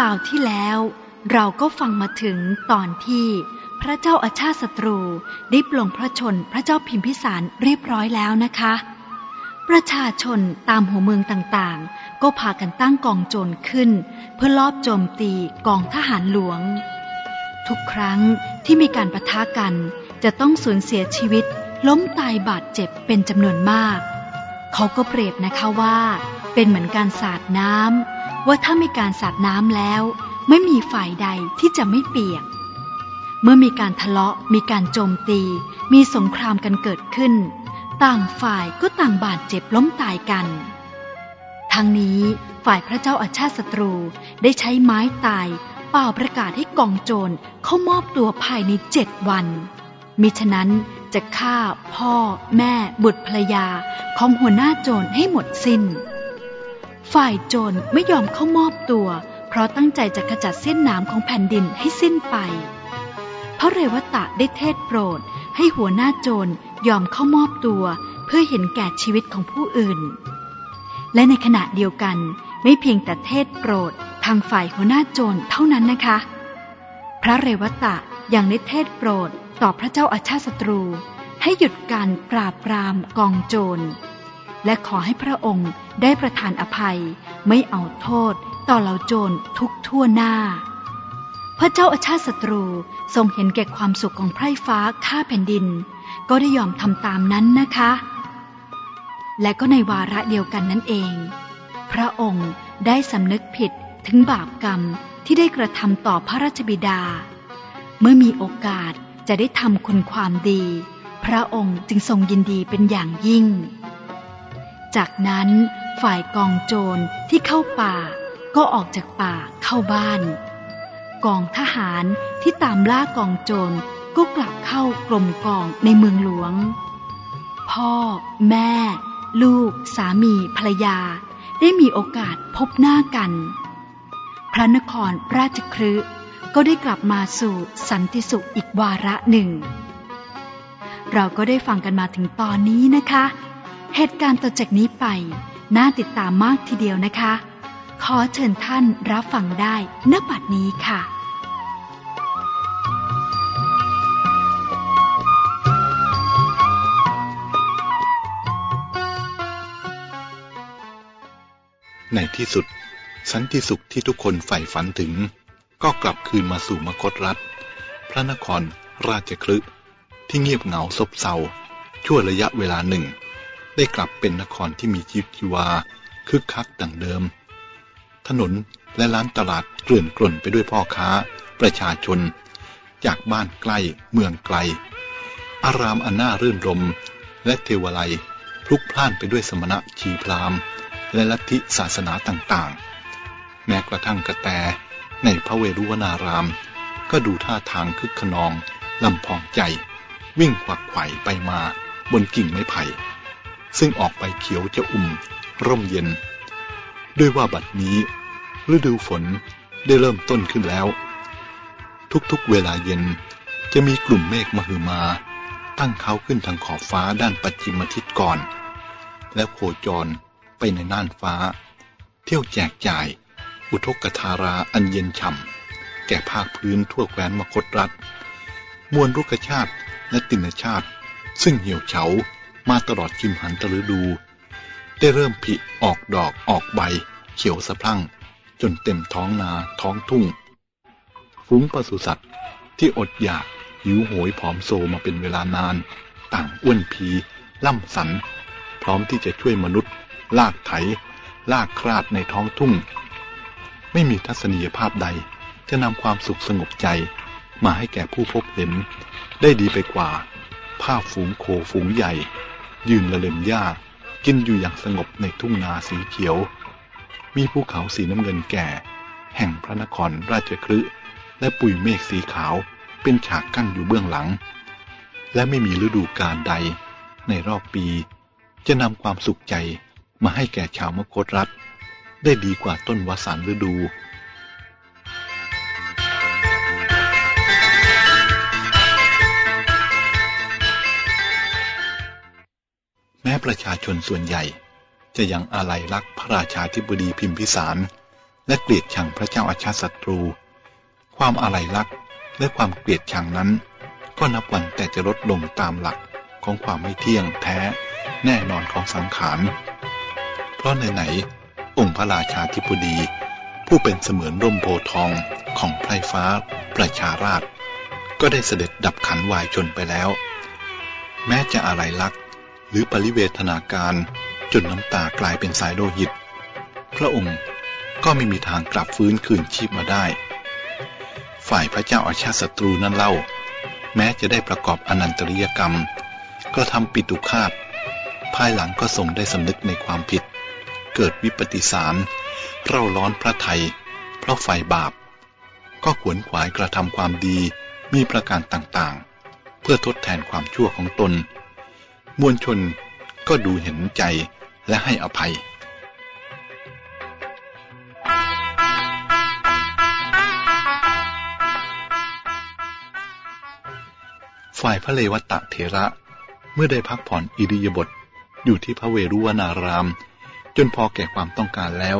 คราวที่แล้ว เราก็ฟังมาถึงตอนที่พระเจ้าอาชาติศัตรูได้ปลงพระชนพระเจ้าพิมพิสารเรียบร้อยแล้วนะคะ ประชาชนตามหัวเมืองต่างๆ ก็พากันตั้งกองโจรขึ้น เพื่อลอบโจมตีกองทหารหลวง ทุกครั้งที่มีการประทะกันจะต้องสูญเสียชีวิตล้มตายบาดเจ็บเป็นจำนวนมาก เขาก็เปรียบนะคะว่า เป็นเหมือนการสาดน้ำว่าถ้ามีการสาดน้ำแล้ว ไม่มีฝ่ายใดที่จะไม่เปียก เมื่อมีการทะเลาะ มีการโจมตี มีสงครามกันเกิดขึ้น ต่างฝ่ายก็ต่างบาดเจ็บล้มตายกันทั้งนี้ฝ่ายพระเจ้าอาชาติศัตรูได้ใช้ไม้ตายเป่าประกาศให้กองโจรเข้ามอบตัวภายในเจ็ดวัน มิฉะนั้นจะฆ่าพ่อ แม่ บุตรภรรยาของหัวหน้าโจรให้หมดสิน้น ฝ่ายโจรไม่ยอมเข้ามอบตัว เพราะตั้งใจจะขจัดเส้นน้ำของแผ่นดินให้สิ้นไป พระเรวตะได้เทศโปรดให้หัวหน้าโจรยอมเข้ามอบตัว เพื่อเห็นแก่ชีวิตของผู้อื่น และในขณะเดียวกันไม่เพียงแต่เทศโปรดทางฝ่ายหัวหน้าโจรเท่านั้นนะคะ พระเรวตะยังได้เทศโปรดต่อพระเจ้าอาชาศัตรู ให้หยุดการปราบปรามกองโจร และขอให้พระองค์ได้ประทานอภัย ไม่เอาโทษ ต่อเหล่าโจรทุกทั่วหน้า พระเจ้าอาชาติศัตรูทรงเห็นแก่ความสุขของไพร่ฟ้าข้าแผ่นดิน ก็ได้ยอมทำตามนั้นนะคะ และก็ในวาระเดียวกันนั่นเอง พระองค์ได้สำนึกผิดถึงบาปกรรมที่ได้กระทำต่อพระราชบิดา เมื่อมีโอกาสจะได้ทำคุณความดี พระองค์จึงทรงยินดีเป็นอย่างยิ่ง จากนั้นฝ่ายกองโจรที่เข้าป่า ก็ออกจากป่าเข้าบ้าน กองทหารที่ตามล่ากองโจรก็กลับเข้ากลมกองในเมืองหลวง พ่อ แม่ ลูก สามีภรรยา ได้มีโอกาสพบหน้ากัน พระนครราชครืก็ได้กลับมาสู่สันติสุขอีกวาระหนึ่ง เราก็ได้ฟังกันมาถึงตอนนี้นะคะ เหตุการณ์ต่อจากนี้ไปน่าติดตามมากทีเดียวนะคะ ขอเชิญท่านรับฟังได้ณบัดนี้ค่ะในที่สุด สันติสุขที่ทุกคนใฝ่ฝันถึง ก็กลับคืนมาสู่มคตรัฐ พระนครราชคลึที่เงียบเหงาซบเซาชั่วระยะเวลาหนึ่ง ได้กลับเป็นนครที่มีชีวิตชีวาคึกคักดังเดิม ถนนและร้านตลาดเกลื่อนกล่นไปด้วยพ่อค้า ประชาชน จากบ้านใกล้เมืองไกล อารามอันน่ารื่นรม และเทวไลยพลุกพล่านไปด้วยสมณะชีพรามและลัทธิศาสนาต่างๆ แม้กระทั่งกระแตในพระเวรุวนาราม ก็ดูท่าทางคึกขนองลำพองใจ วิ่งขวักไขว่ไปมาบนกิ่งไม้ไผ่ ซึ่งออกไปเขียวจะอุ่ม ร่มเย็น ด้วยว่าบัดนี้ ฤดูฝนได้เริ่มต้นขึ้นแล้ว ทุกๆเวลาเย็นจะมีกลุ่มเมฆมหึมา ตั้งเขาขึ้นทางขอบฟ้าด้านปัจจิมทิศก่อน และโคจรไปในน่านฟ้า เที่ยวแจกจ่าย อุทกธาราอันเย็นฉ่ำแก่ภาคพื้นทั่วแคว้นมคตรัฐ มวลรุกชาติและตินชาติ ซึ่งเหี่ยวเฉา มาตลอดกิมหันตฤดู ได้เริ่มผิออกดอกออกใบ เขียวสะพรั่ง จนเต็มท้องนาท้องทุ่ง ฟุ้งปศุสัตว์ที่อดอยากหิวโหยผอมโซมาเป็นเวลานาน ต่างอ้วนพี ล่ำสัน พร้อมที่จะช่วยมนุษย์ ลากไถ ลากคราดในท้องทุ่ง ไม่มีทัศนียภาพใด จะนำความสุขสงบใจ มาให้แก่ผู้พบเห็น ได้ดีไปกว่า ภาพฝูงโคฝูงใหญ่ ยืนละเล็มหญ้ากินอยู่อย่างสงบในทุ่งนาสีเขียว มีภูเขาสีน้ำเงินแก่ แห่งพระนครราชคฤห์และปุยเมฆสีขาวเป็นฉากกั้นอยู่เบื้องหลัง และไม่มีฤดูกาลใด ในรอบปี จะนำความสุขใจมาให้แก่ชาวมคตรัฐ ได้ดีกว่าต้นวสันฤดู แม้ประชาชนส่วนใหญ่ จะยังอาลัยรักพระราชาธิบดีพิมพิสาร และเกลียดชังพระเจ้าอาชาศัตรู ความอะไรลักและความเกลียดชังนั้น ก็นับวันแต่จะลดลงตามหลักของความไม่เที่ยงแท้แน่นอนของสังขาร เพราะไหนๆองค์พระราชาธิบดี ผู้เป็นเสมือนร่มโพทองของไพรฟ้าประชาราช ก็ได้เสด็จดับขันวายชนไปแล้ว แม้จะอะไรลัก หรือปริเวทนาการ จนน้ำตากลายเป็นสายโลหิต พระองค์ก็ไม่มีทางกลับฟื้นคืนชีพมาได้ ฝ่ายพระเจ้าอาชาติศัตรูนั้นเล่า แม้จะได้ประกอบอนันตริยกรรม ก็ทำปิตุคาตภายหลังก็ทรงได้สำนึกในความผิด เกิดวิปติสารเร่าร้อนพระไทย เพราะไฟบาป ก็ขวนขวายกระทำความดีมีประการต่างๆ เพื่อทดแทนความชั่วของตน มวลชนก็ดูเห็นใจและให้อภัย ฝ่ายพระเลวตะเถระเมื่อได้พักผ่อนอิริยบทอยู่ที่พระเวรุวนาราม จนพอแก่ความต้องการแล้ว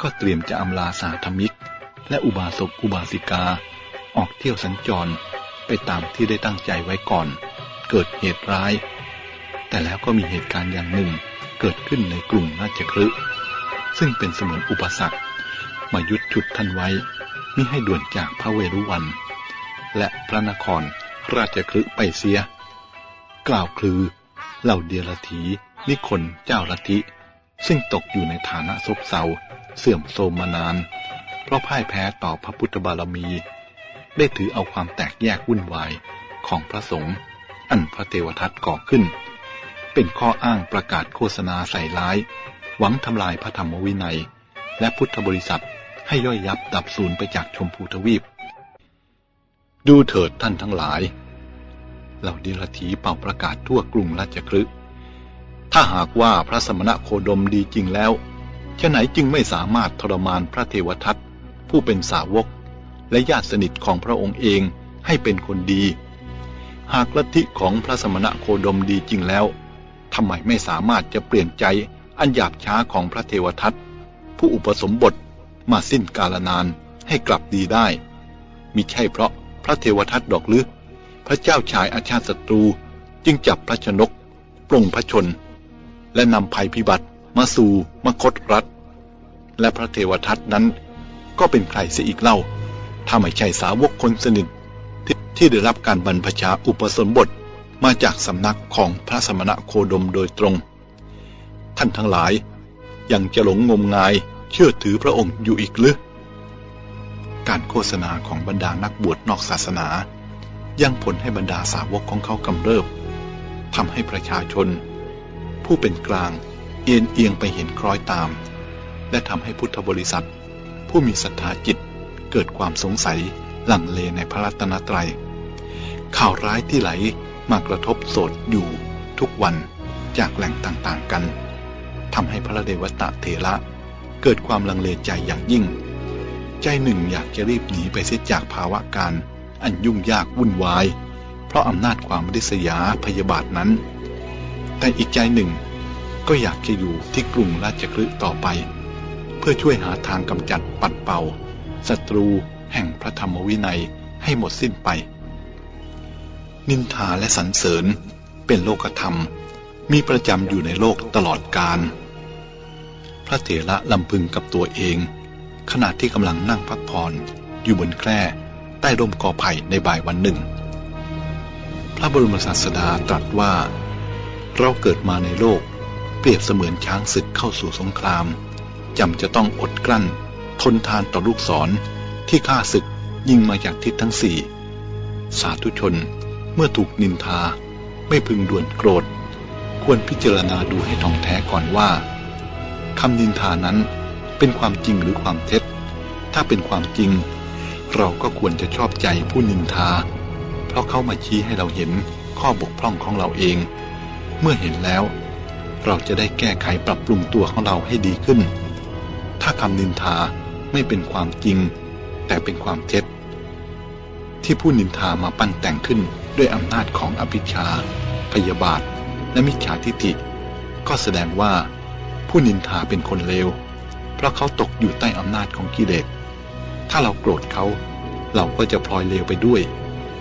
ก็เตรียมจะอำลาสาธมิก และอุบาสกอุบาสิกา ออกเที่ยวสัญจรไปตามที่ได้ตั้งใจไว้ก่อน เกิดเหตุร้าย แต่แล้วก็มีเหตุการณ์อย่างหนึ่งเกิดขึ้นในกรุงราชคฤห์ซึ่งเป็นเสมือนอุปสรรค มายุดฉุดท่านไว้มิให้ด่วนจากพระเวรุวัน และพระนครราชคฤห์ไปเสีย กล่าวคือเหล่าเดียรถีนิคนเจ้าลัทธิซึ่งตกอยู่ในฐานะซบเซาเสื่อมโทรมมานาน เพราะพ่ายแพ้ต่อพระพุทธบารมี ได้ถือเอาความแตกแยกวุ่นวายของพระสงฆ์อันพระเทวทัตก่อขึ้น เป็นข้ออ้างประกาศโฆษณาใส่ร้าย หวังทำลายพระธรรมวินัย และพุทธบริษัทให้ย่อยยับดับสูญไปจากชมพูทวีป ดูเถิดท่านทั้งหลาย เหล่าดิรถีเป่าประกาศทั่วกรุงราชคฤห์ถ้าหากว่าพระสมณะโคดมดีจริงแล้วฉะไหนจึงไม่สามารถทรมานพระเทวทัตผู้เป็นสาวก และญาติสนิทของพระองค์เองให้เป็นคนดี หากลัทธิของพระสมณะโคดมดีจริงแล้ว ทำไมไม่สามารถจะเปลี่ยนใจอันหยาบช้าของพระเทวทัตผู้อุปสมบทมาสิ้นกาลนานให้กลับดีได้มิใช่เพราะพระเทวทัตดอกหรือพระเจ้าชายอาชาติศัตรูจึงจับพระชนก ปรงพระชน และนำภัยพิบัติมาสู่มคตรัฐ และพระเทวทัตนั้นก็เป็นใครเสียอีกเล่าถ้าไม่ใช่สาวกคนสนิททที่ได้รับการบรรพชาอุปสมบท มาจากสำนักของพระสมณะโคดมโดยตรง ท่านทั้งหลายยังจะหลงงมงายเชื่อถือพระองค์อยู่อีกหรือการโฆษณาของบรรดานักบวชนอกศาสนา ยังผลให้บรรดาสาวกของเขากำเริบทำให้ประชาชน ผู้เป็นกลางเอียนเอียงไปเห็นคล้อยตาม และทำให้พุทธบริษัท ผู้มีศรัทธาจิตเกิดความสงสัยหลังเลในพระรัตนตรยัยข่าวร้ายที่ไหล มากระทบโสดอยู่ทุกวันจากแหล่งต่างๆกันทำให้พระเดวตะเถระเกิดความลังเลใจอย่างยิ่ง ใจหนึ่งอยากจะรีบหนีไปเสียจากภาวะการอันยุ่งยากวุ่นวาย เพราะอำนาจความริษยาพยาบาทนั้น แต่อีกใจหนึ่งก็อยากจะอยู่ที่กรุงราชคฤห์ต่อไป เพื่อช่วยหาทางกำจัดปัดเป่าศัตรูแห่งพระธรรมวินัยให้หมดสิ้นไป นินทาและสรรเสริญ เป็นโลกธรรม มีประจำอยู่ในโลกตลอดกาลพระเถระลำพึงกับตัวเอง ขณะที่กำลังนั่งพักผ่อนอยู่บนแคร่ใต้ร่มกอไผ่ในบ่ายวันหนึ่ง พระบรมศาสดาตรัสว่า เราเกิดมาในโลก เปรียบเสมือนช้างศึกเข้าสู่สงครามจำจะต้องอดกลั้น ทนทานต่อลูกศรที่ข้าศึกยิงมาจากทิศทั้งสี่ สาธุชน เมื่อถูกนินทา ไม่พึงด่วนโกรธ ควรพิจารณาดูให้ท่องแท้ก่อนว่าคำนินทานั้นเป็นความจริงหรือความเท็จ ถ้าเป็นความจริง เราก็ควรจะชอบใจผู้นินทา เพราะเขามาชี้ให้เราเห็นข้อบกพร่องของเราเอง เมื่อเห็นแล้ว เราจะได้แก้ไขปรับปรุงตัวของเราให้ดีขึ้น ถ้าคำนินทาไม่เป็นความจริง แต่เป็นความเท็จ ที่ผู้นินทามาปั้นแต่งขึ้น ด้วยอำนาจของอภิชา พยาบาท และมิจฉาทิฏฐิ ก็แสดงว่า ผู้นินทาเป็นคนเลว เพราะเขาตกอยู่ใต้อำนาจของกิเลส ถ้าเราโกรธเขาเราก็จะพลอยเลวไปด้วย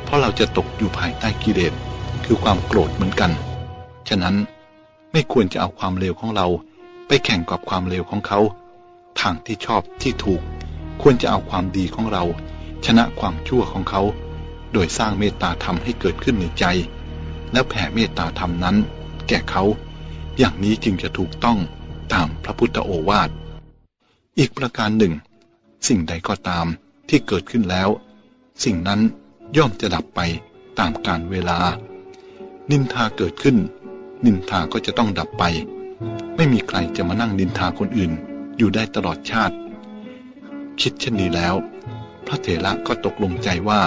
เพราะเราจะตกอยู่ภายใต้กิเลส คือความโกรธเหมือนกัน ฉะนั้นไม่ควรจะเอาความเลวของเราไปแข่งกับความเลวของเขา ทางที่ชอบที่ถูก ควรจะเอาความดีของเรา ชนะความชั่วของเขา โดยสร้างเมตตาธรรมให้เกิดขึ้นในใจ แล้วแผ่เมตตาธรรมนั้น แก่เขา อย่างนี้จึงจะถูกต้องตามพระพุทธโอวาท อีกประการหนึ่ง สิ่งใดก็ตามที่เกิดขึ้นแล้ว สิ่งนั้นย่อมจะดับไปตามกาลเวลา นินทาเกิดขึ้น นินทาก็จะต้องดับไป ไม่มีใครจะมานั่งนินทาคนอื่น อยู่ได้ตลอดชาติ คิดเช่นนี้แล้ว พระเถระก็ตกลงใจว่า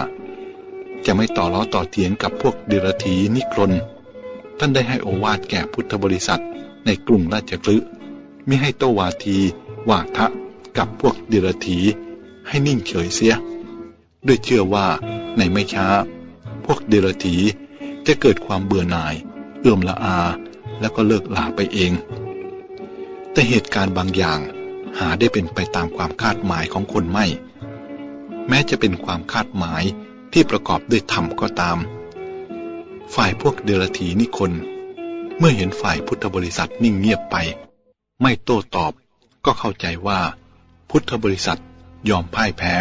จะไม่ต่อล้อต่อเถียงกับพวกเดรธีนิครน ท่านได้ให้โอวาทแก่พุทธบริษัทในกรุงราชกฤห์มิให้โตวาทีวาทะกับพวกเดรธีให้นิ่งเฉยเสีย ด้วยเชื่อว่าในไม่ช้า พวกเดรธีจะเกิดความเบื่อหน่าย เอื่อมละอา แล้วก็เลิกลาไปเอง แต่เหตุการณ์บางอย่างหาได้เป็นไปตามความคาดหมายของคนไม่ แม้จะเป็นความคาดหมาย ที่ประกอบด้วยธรรมก็ตาม ฝ่ายพวกเดรธีนิคน เมื่อเห็นฝ่ายพุทธบริษัทนิ่งเงียบไป ไม่โต้ตอบก็เข้าใจว่า พุทธบริษัทยอมพ่ายแพ้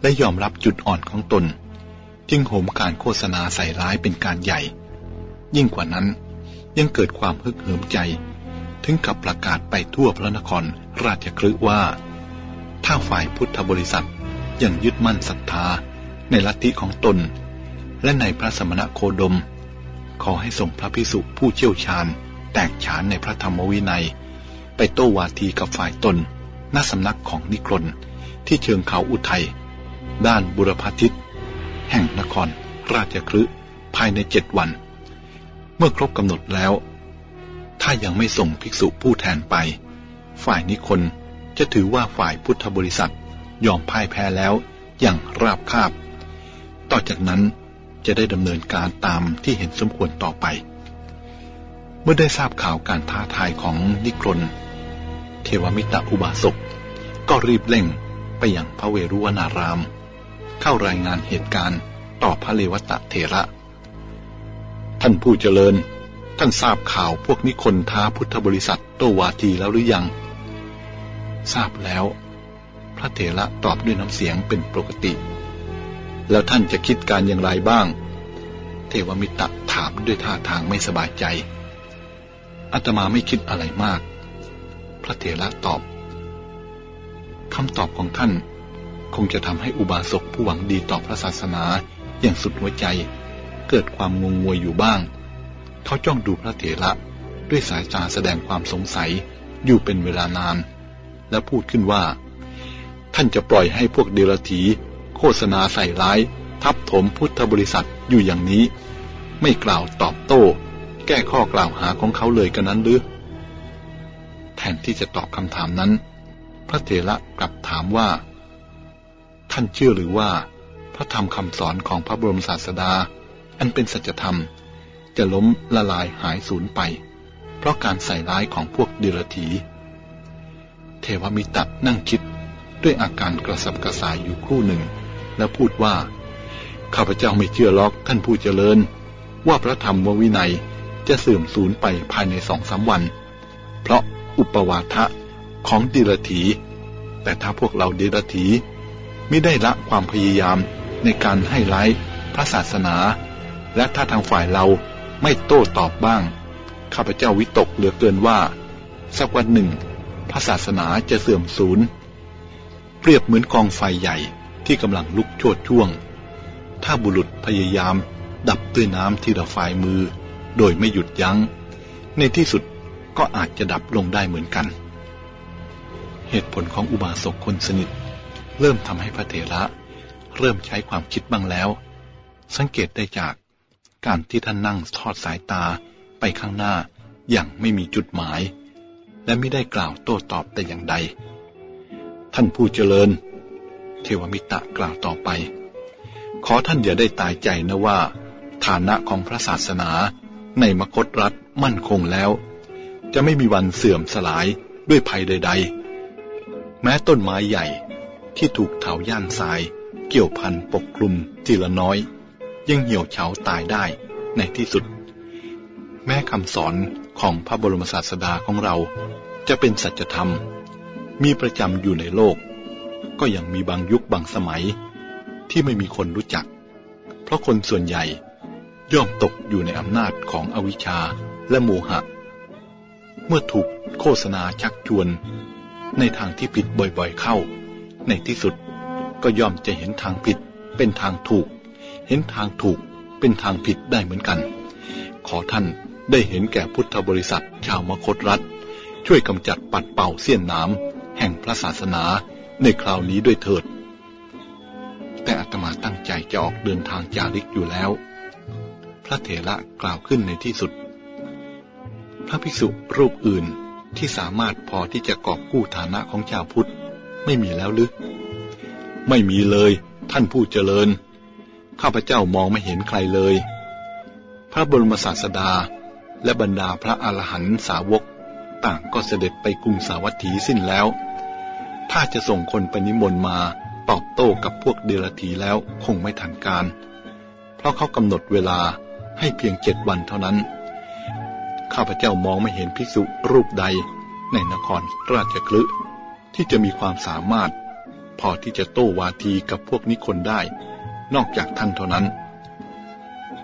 และยอมรับจุดอ่อนของตน จึงโหมการโฆษณาใส่ร้ายเป็นการใหญ่ ยิ่งกว่านั้นยังเกิดความฮึกเหิมใจ ถึงกับประกาศไปทั่วพระนครราชคลึว่า ถ้าฝ่ายพุทธบริษัทยังยึดมั่นศรัทธา ในลัทธิของตน และในพระสมณโคดม ขอให้ส่งพระพิสุผู้เชี่ยวชาญ แตกฉานในพระธรรมวินัย ไปโต้วาทีกับฝ่ายตนณสำนักของนิครนที่เชิงเขาอุทัย ด้านบุรพทิศแห่งนครราชคลึภายในเจ็ดวัน เมื่อครบกำหนดแล้ว ถ้ายังไม่ส่งภิกษุผู้แทนไป ฝ่ายนิคนจะถือว่าฝ่ายพุทธบริษัทยอมพ่ายแพ้แล้วอย่างราบคาบ ต่อจากนั้นจะได้ดำเนินการตามที่เห็นสมควรต่อไป เมื่อได้ทราบข่าวการท้าทายของนิครนเทวมิตรอุบาสกก็รีบเร่งไปยังพระเวรุวนาราม เข้ารายงานเหตุการณ์ต่อพระเลวตะเถระ ท่านผู้เจริญ ท่านทราบข่าวพวกนิคนท้าพุทธบริษัทโตวาทีแล้วหรือยัง ทราบแล้ว พระเถระตอบด้วยน้ำเสียงเป็นปกติ แล้วท่านจะคิดการอย่างไรบ้าง เทวมิตรถามด้วยท่าทางไม่สบายใจอาตมาไม่คิดอะไรมาก พระเถระตอบคำตอบของท่านคงจะทำให้อุบาสกผู้หวังดีต่อพระศาสนาอย่างสุดหัวใจ เกิดความงงงวยอยู่บ้าง เขาจ้องดูพระเถระด้วยสายตาแสดงความสงสัยอยู่เป็นเวลานาน และพูดขึ้นว่า ท่านจะปล่อยให้พวกเดรธี โฆษณาใส่ร้าย ทับถมพุทธบริษัทอยู่อย่างนี้ ไม่กล่าวตอบโต้ แก้ข้อกล่าวหาของเขาเลยกันนั้นหรือแทนที่จะตอบคำถามนั้น พระเถระกลับถามว่า ท่านเชื่อหรือว่า พระธรรมคำสอนของพระบรมศาสดา อันเป็นสัจธรรม จะล้มละลายหายสูญไป เพราะการใส่ร้ายของพวกเดรธีเทวมิตรนั่งคิดด้วยอาการกระสับกระส่ายอยู่ครู่หนึ่ง แล้วพูดว่า ข้าพเจ้าไม่เชื่อล็อกท่านผู้เจริญ ว่าพระธรรมววินัยจะเสื่อมสูญไปภายในสองสาวัน เพราะอุปวาทะของดิรถี แต่ถ้าพวกเราดิรถีไม่ได้ละความพยายามในการให้ไล่พระศาสนา และถ้าทางฝ่ายเราไม่โต้ตอบบ้าง ข้าพเจ้าวิตกเหลือเกินว่า สักวันหนึ่ง พระศาสนาจะเสื่อมสูญ เปรียบเหมือนกองไฟใหญ่ ที่กำลังลุกโชดช่วง ถ้าบุรุษพยายาม ดับด้วยน้ำที่ระฝายมือ โดยไม่หยุดยัง้ง ในที่สุดก็อาจจะดับลงได้เหมือนกัน เหตุผลของอุบาสกคนสนิท เริ่มทำให้พระเถระ เริ่มใช้ความคิดบ้างแล้ว สังเกตได้จากการที่ท่านนั่งทอดสายตาไปข้างหน้าอย่างไม่มีจุดหมาย และไม่ได้กล่าวโต้ตอบแต่อย่างใด ท่านผู้เจริญ เทวมิตะกล่าวต่อไป ขอท่านอย่าได้ตายใจนะว่า ฐานะของพระศาสนาในมคตรัฐมั่นคงแล้ว จะไม่มีวันเสื่อมสลายด้วยภัยใด ๆ แม้ต้นไม้ใหญ่ที่ถูกเถาย่านทราย เกี่ยวพันปกคลุมทีละน้อย ยังเหี่ยวเฉาตายได้ในที่สุด แม้คำสอนของพระบรมศาสดาของเราจะเป็นสัจธรรม มีประจำอยู่ในโลก ก็ยังมีบางยุคบางสมัย ที่ไม่มีคนรู้จัก เพราะคนส่วนใหญ่ย่อมตกอยู่ในอำนาจของอวิชชาและโมหะ เมื่อถูกโฆษณาชักชวน ในทางที่ผิดบ่อยๆเข้า ในที่สุดก็ย่อมจะเห็นทางผิดเป็นทางถูก เห็นทางถูกเป็นทางผิดได้เหมือนกัน ขอท่านได้เห็นแก่พุทธบริษัทชาวมคตรัฐ ช่วยกำจัดปัดเป่าเสี้ยนน้ำแห่งพระศาสนา ในคราวนี้ด้วยเถิด แต่อาตมาตั้งใจจะออกเดินทางจาริกอยู่แล้ว พระเถระกล่าวขึ้นในที่สุด พระภิกษุรูปอื่นที่สามารถพอที่จะกอบกู้ฐานะของชาวพุทธไม่มีแล้วหรือ ไม่มีเลยท่านผู้เจริญ ข้าพเจ้ามองไม่เห็นใครเลย พระบรมศาสดาและบรรดาพระอรหันตสาวกต่างก็เสด็จไปกรุงสาวัตถีสิ้นแล้ว ถ้าจะส่งคนไปนิมนต์มาตอบโต้กับพวกเดรธีแล้วคงไม่ทันการ เพราะเขากำหนดเวลาให้เพียงเจ็ดวันเท่านั้น ข้าพเจ้ามองไม่เห็นภิกษุรูปใดในนครราชคลึที่จะมีความสามารถ พอที่จะโต้วาทีกับพวกนิคนได้ นอกจากท่านเท่านั้น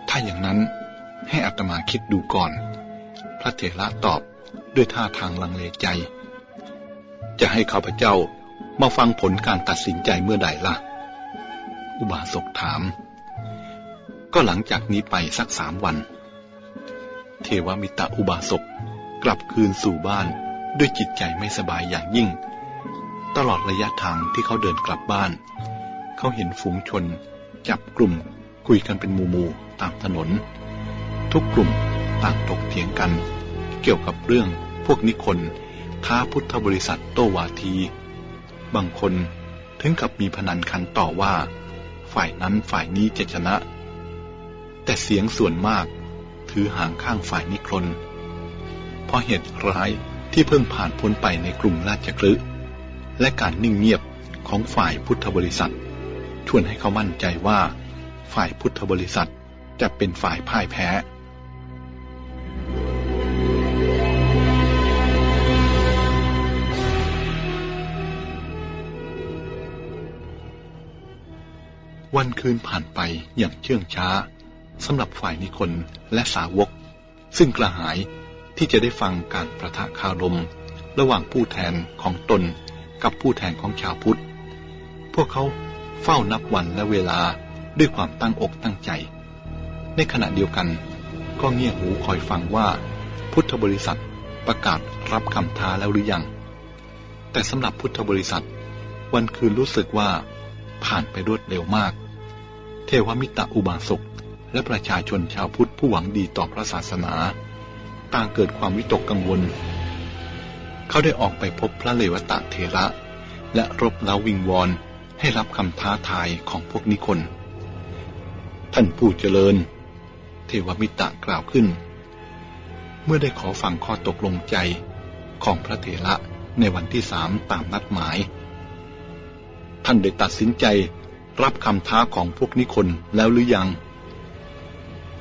ถ้าอย่างนั้นให้อัตมาคิดดูก่อน พระเถระตอบด้วยท่าทางลังเลใจ จะให้ข้าพเจ้ามาฟังผลการตัดสินใจเมื่อใดล่ะ อุบาสกถาม ก็หลังจากนี้ไปสักสามวัน เทวมิตรอุบาสกกลับคืนสู่บ้านด้วยจิตใจไม่สบายอย่างยิ่ง ตลอดระยะทางที่เขาเดินกลับบ้าน เขาเห็นฝูงชน จับกลุ่มคุยกันเป็นหมู่ๆตามถนน ทุกกลุ่มต่างตกเถียงกัน เกี่ยวกับเรื่องพวกนิคน ท้าพุทธบริษัทโตวาที บางคนถึงกับมีพนันคันต่อว่า ฝ่ายนั้นฝ่ายนี้จะชนะ แต่เสียงส่วนมากถือห่างข้างฝ่ายนิครนเพราะเหตุร้ายที่เพิ่งผ่านพ้นไปในกลุ่มราชคลึและการนิ่งเงียบของฝ่ายพุทธบริษัท ชวนให้เขามั่นใจว่า ฝ่ายพุทธบริษัทจะเป็นฝ่ายพ่ายแพ้ วันคืนผ่านไปอย่างเชื่องช้าสำหรับฝ่ายนิคนและสาวก ซึ่งกระหายที่จะได้ฟังการประทะคารม ระหว่างผู้แทนของตนกับผู้แทนของชาวพุทธ พวกเขาเฝ้านับวันและเวลาด้วยความตั้งอกตั้งใจ ในขณะเดียวกัน ก็เงี่ยหูคอยฟังว่า พุทธบริษัทประกาศรับคำท้าแล้วหรือยัง แต่สำหรับพุทธบริษัท วันคืนรู้สึกว่าผ่านไปรวดเร็วมาก เทวมิตรอุบาสกและประชาชนชาวพุทธผู้หวังดีต่อพระศาสนา ต่างเกิดความวิตกกังวล เขาได้ออกไปพบพระเลวตะเทระ และรบเล้าวิงวอนให้รับคำท้าทายของพวกนิคน ท่านผู้เจริญ เทวมิตะกล่าวขึ้น เมื่อได้ขอฟังข้อตกลงใจของพระเถระในวันที่สามตามนัดหมาย ท่านได้ตัดสินใจ รับคำท้าของพวกนิคนแล้วหรือยัง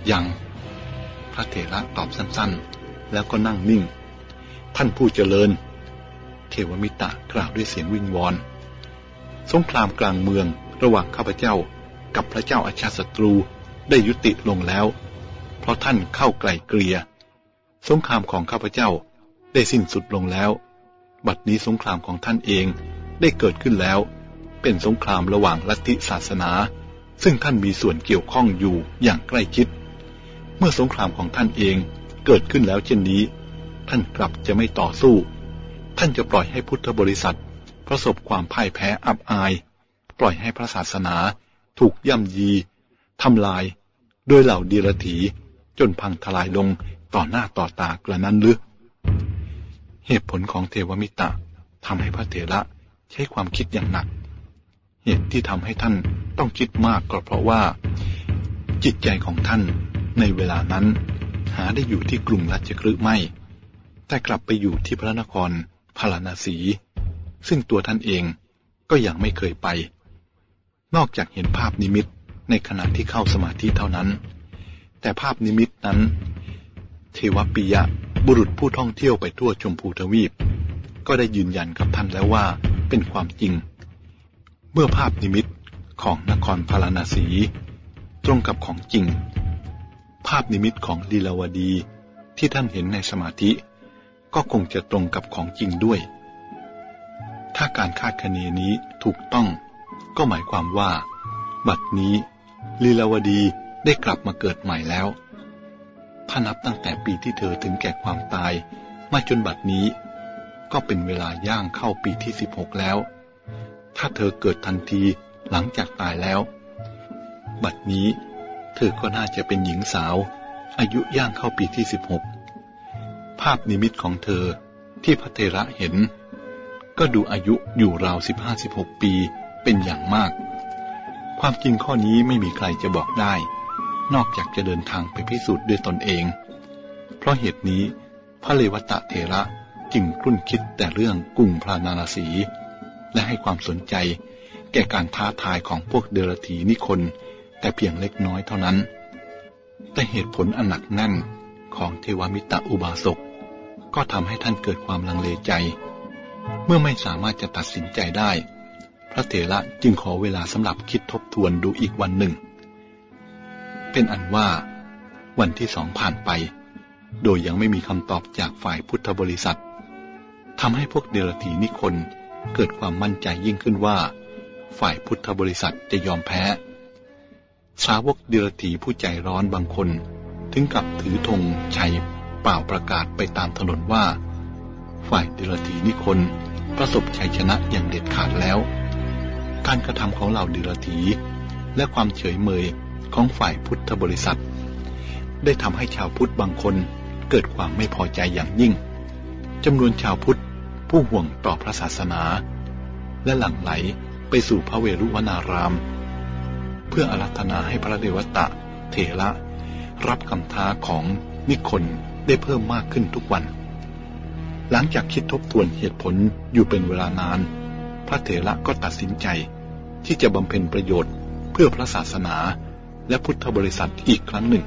ยัง พระเถระตอบสั้นๆ แล้วก็นั่งนิ่ง ท่านผู้เจริญ เทวมิตะกล่าวด้วยเสียงวิงวอน สงครามกลางเมืองระหว่างข้าพเจ้ากับพระเจ้าอาชาศัตรูได้ยุติลงแล้ว เพราะท่านเข้าไกลเกลีย สงครามของข้าพเจ้าได้สิ้นสุดลงแล้ว บัดนี้สงครามของท่านเองได้เกิดขึ้นแล้ว เป็นสงครามระหว่างลัทธิศาสนา ซึ่งท่านมีส่วนเกี่ยวข้องอยู่อย่างใกล้ชิด เมื่อสงครามของท่านเองเกิดขึ้นแล้วเช่นนี้ ท่านกลับจะไม่ต่อสู้ ท่านจะปล่อยให้พุทธบริษัท ประสบความพ่ายแพ้อับอาย ปล่อยให้พระศาสนาถูกย่ำยีทำลาย โดยเหล่าดีรถีจนพังทลายลงต่อหน้าต่อตากระนั้นหรือเหตุผลของเทวมิตะทำให้พระเถระใช้ความคิดอย่างหนัก เหตุที่ทำให้ท่านต้องคิดมากก็เพราะว่า จิตใจของท่านในเวลานั้น หาได้อยู่ที่กรุงรัชกฤห์ไม่ แต่กลับไปอยู่ที่พระนครพาราณสี ซึ่งตัวท่านเองก็ยังไม่เคยไป นอกจากเห็นภาพนิมิตในขณะที่เข้าสมาธิเท่านั้น แต่ภาพนิมิตนั้น เทวปิยะบุรุษผู้ท่องเที่ยวไปทั่วชมพูทวีป ก็ได้ยืนยันกับท่านแล้วว่าเป็นความจริง เมื่อภาพนิมิตของนครพาราณสี ตรงกับของจริง ภาพนิมิตของลีลาวดีที่ท่านเห็นในสมาธิ ก็คงจะตรงกับของจริงด้วย ถ้าการคาดคะเนนี้ถูกต้อง ก็หมายความว่า บัดนี้ลีลาวดีได้กลับมาเกิดใหม่แล้ว ถ้านับตั้งแต่ปีที่เธอถึงแก่ความตาย มาจนบัดนี้ ก็เป็นเวลาย่างเข้าปีที่สิบหกแล้ว ถ้าเธอเกิดทันทีหลังจากตายแล้ว บัดนี้ เธอก็น่าจะเป็นหญิงสาว อายุย่างเข้าปีที่สิบหกภาพนิมิตของเธอที่พระเทระเห็น ก็ดูอายุอยู่ราวสิบห้าสิบหกปีเป็นอย่างมาก ความจริงข้อนี้ไม่มีใครจะบอกได้ นอกจากจะเดินทางไปพิสูจน์ด้วยตนเอง เพราะเหตุนี้พระเลวตะเทระจึงรุ่นคิดแต่เรื่องกุ่งพระนาราศี และให้ความสนใจ แก่การท้าทายของพวกเดรธีนิคน แต่เพียงเล็กน้อยเท่านั้น แต่เหตุผลอันหนักแน่นของเทวมิตรอุบาสกก็ทำให้ท่านเกิดความลังเลใจ เมื่อไม่สามารถจะตัดสินใจได้ พระเถระจึงขอเวลาสำหรับคิดทบทวนดูอีกวันหนึ่ง เป็นอันว่า วันที่สองผ่านไป โดยยังไม่มีคำตอบจากฝ่ายพุทธบริษัททำให้พวกเดรธีนิคน เกิดความมั่นใจยิ่งขึ้นว่า ฝ่ายพุทธบริษัทจะยอมแพ้ สาวกเดรธีผู้ใจร้อนบางคน ถึงกับถือธงชัยเปล่าประกาศไปตามถนนว่า ฝ่ายเดรธีนิคนประสบชัยชนะอย่างเด็ดขาดแล้ว การกระทำของเหล่าเดรธีและความเฉยเมยของฝ่ายพุทธบริษัท ได้ทำให้ชาวพุทธบางคนเกิดความไม่พอใจอย่างยิ่งจำนวนชาวพุทธ ผู้ห่วงต่อพระศาสนา และหลั่งไหลไปสู่พระเวรุวนาราม เพื่ออารัธนาให้พระเดวตะเถระรับคำท้าของนิคนได้เพิ่มมากขึ้นทุกวัน หลังจากคิดทบทวนเหตุผลอยู่เป็นเวลานาน พระเถระก็ตัดสินใจ ที่จะบำเพ็ญประโยชน์เพื่อพระศาสนาและพุทธบริษัทอีกครั้งหนึ่ง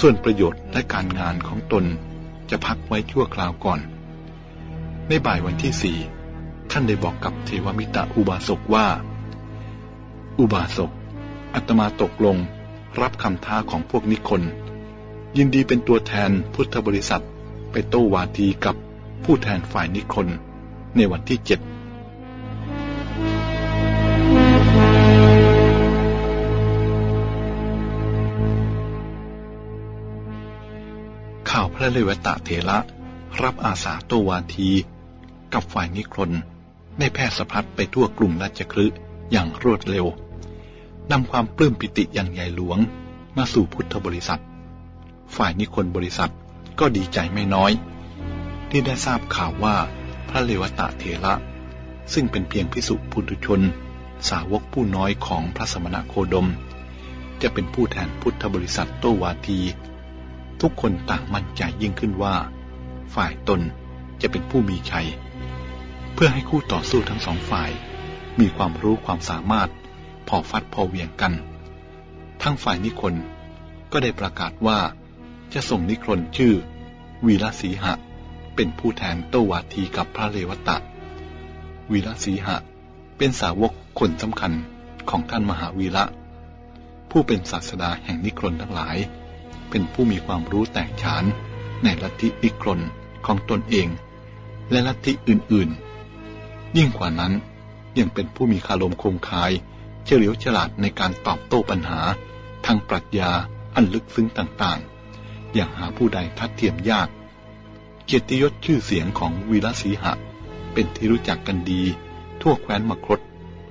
ส่วนประโยชน์และการงานของตนจะพักไว้ชั่วคราวก่อน ในบ่ายวันที่สี่ท่านได้บอกกับเทวมิตรอุบาสกว่า อุบาสกอัตมาตกลงรับคำท้าของพวกนิคน ยินดีเป็นตัวแทนพุทธบริษัทไปโต้วาทีกับผู้แทนฝ่ายนิคนในวันที่เจ็ดข่าวพระเลวตะเถระ รับอาสาโตวาที กับฝ่ายนิครนได้แพร่สะพัดไปทั่วกรุงราชคลึอย่างรวดเร็วนำความปลื้มปิติอย่างใหญ่หลวงมาสู่พุทธบริษัท ฝ่ายนิคนบริษัทก็ดีใจไม่น้อย ที่ได้ทราบข่าวว่าพระเลวตะเถระซึ่งเป็นเพียงพิสุพุทุชน สาวกผู้น้อยของพระสมณะโคดม จะเป็นผู้แทนพุทธบริษัทโตวาที ทุกคนต่างมั่นใจยิ่งขึ้นว่า ฝ่ายตนจะเป็นผู้มีชัย เพื่อให้คู่ต่อสู้ทั้งสองฝ่าย มีความรู้ความสามารถพอฟัดพอเวียงกัน ทั้งฝ่ายนิคนก็ได้ประกาศว่าจะส่งนิครนชื่อ วีรศีหะ เป็นผู้แทนโตวาทีกับพระเลวตะ วีรศีหะเป็นสาวกคนสำคัญของท่านมหาวีระ ผู้เป็นศาสดาแห่งนิครนทั้งหลาย เป็นผู้มีความรู้แตกฉานในลัทธินิครน ของตนเอง และลัทธิอื่นๆ ยิ่งกว่านั้นยังเป็นผู้มีคารมคงคาย เฉลียวฉลาดในการตอบโต้ปัญหา ทางปรัชญาอันลึกซึ้งต่างๆ อย่างหาผู้ใดทัดเทียมยาก เกียรติยศชื่อเสียงของวีรศีหะ เป็นที่รู้จักกันดี ทั่วแคว้นมคต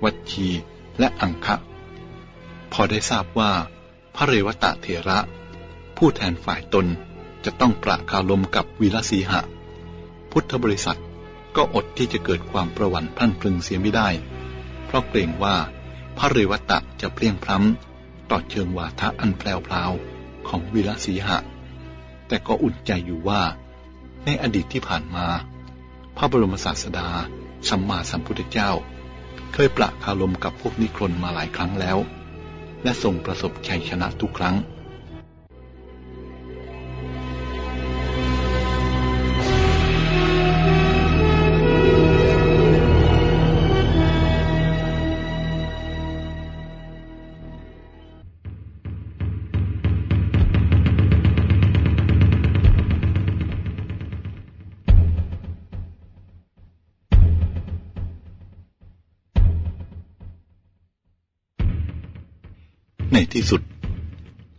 วัชีและอังคะพอได้ทราบว่า พระเรวตะเถระ ผู้แทนฝ่ายตน จะต้องประคารมกับวีรศีหะ พุทธบริษัทก็อดที่จะเกิดความประวัติพลั่นพึงเสียไม่ได้ เพราะเกรงว่าพระเรวตะจะเปลี่ยงพล้ำต่อเชิงวาทะอันแปลวๆของวิรศีหะ แต่ก็อุ่นใจอยู่ว่า ในอดีตที่ผ่านมา พระบรมศาสดาสัมมาสัมพุทธเจ้า เคยประคารมกับพวกนิครนมาหลายครั้งแล้ว และทรงประสบชัยชนะทุกครั้ง ที่สุด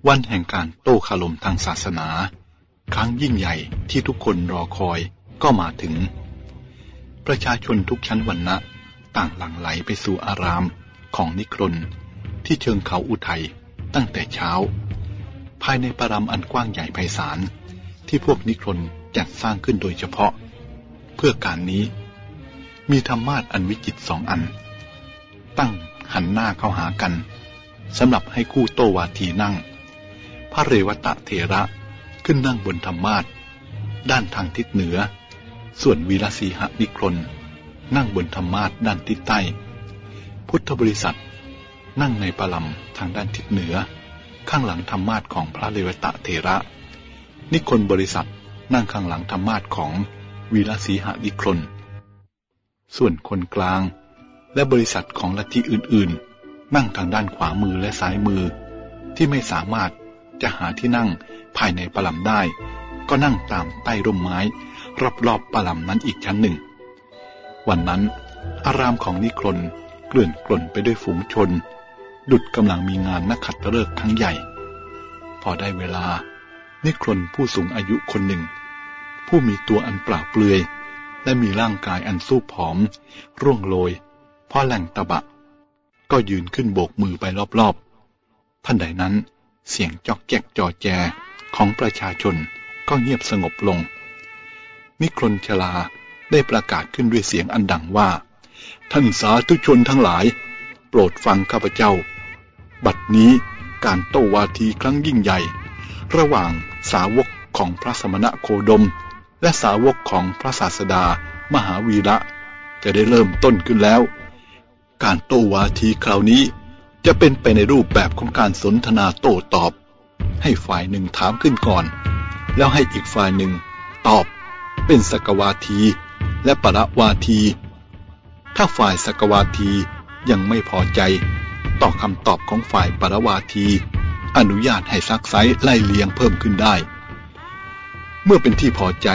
วันแห่งการโต้คารมทางศาสนา ครั้งยิ่งใหญ่ที่ทุกคนรอคอยก็มาถึง ประชาชนทุกชั้นวรรณะต่างหลั่งไหลไปสู่อารามของนิครนที่เชิงเขาอุทัยตั้งแต่เช้า ภายในปรามอันกว้างใหญ่ไพศาลที่พวกนิครนจัดสร้างขึ้นโดยเฉพาะ เพื่อการนี้ มีธรรมาทอันวิจิตสองอัน ตั้งหันหน้าเข้าหากัน สำหรับให้คู่โตวาทีนั่ง พระเรวตะเถระขึ้นนั่งบนธรรมาทด้านทางทิศเหนือ ส่วนวีรสีหนิครนนั่งบนธรรมาทด้านทิศใต้ พุทธบริษัท นั่งในปลัมทางด้านทิศเหนือ ข้างหลังธรรมาทของพระเรวตะเถระ นิครนบริษัทนั่งข้างหลังธรรมาทของวีรสีหนิครนส่วนคนกลางและบริษัทของลัทธิอื่นๆ นั่งทางด้านขวามือและซ้ายมือ ที่ไม่สามารถจะหาที่นั่งภายในปลัมได้ ก็นั่งตามใต้ร่มไม้ รอบๆปลัมนั้นอีกชั้นหนึ่ง วันนั้น อารามของนิครนเกลื่อนกล่นไปด้วยฝูงชน ดุดกำลังมีงานนักขัตฤกษ์ครั้งใหญ่ พอได้เวลา นิครนผู้สูงอายุคนหนึ่ง ผู้มีตัวอันเปล่าเปลือย และมีร่างกายอันสู้ผอม ร่วงโรยเพราะแหล่งตะบะ ก็ยืนขึ้นโบกมือไปรอบๆ ท่านใดนั้นเสียงจอกแจกจอแจของประชาชนก็เงียบสงบลง นิครนชลาได้ประกาศขึ้นด้วยเสียงอันดังว่า ท่านสาธุชนทั้งหลาย โปรดฟังข้าพเจ้า บัดนี้การโต้วาทีครั้งยิ่งใหญ่ ระหว่างสาวกของพระสมณะโคดม และสาวกของพระศาสดามหาวีระจะได้เริ่มต้นขึ้นแล้ว การโต้วาทีคราวนี้จะเป็นไปในรูปแบบของการสนทนาโต้ตอบ ให้ฝ่ายหนึ่งถามขึ้นก่อน แล้วให้อีกฝ่ายหนึ่งตอบเป็นสกวาทีและปรวาที ถ้าฝ่ายสกวาทียังไม่พอใจ ต่อคำตอบของฝ่ายปรวาที อนุญาตให้ซักไซไล่เลียงเพิ่มขึ้นได้ เมื่อเป็นที่พอใจ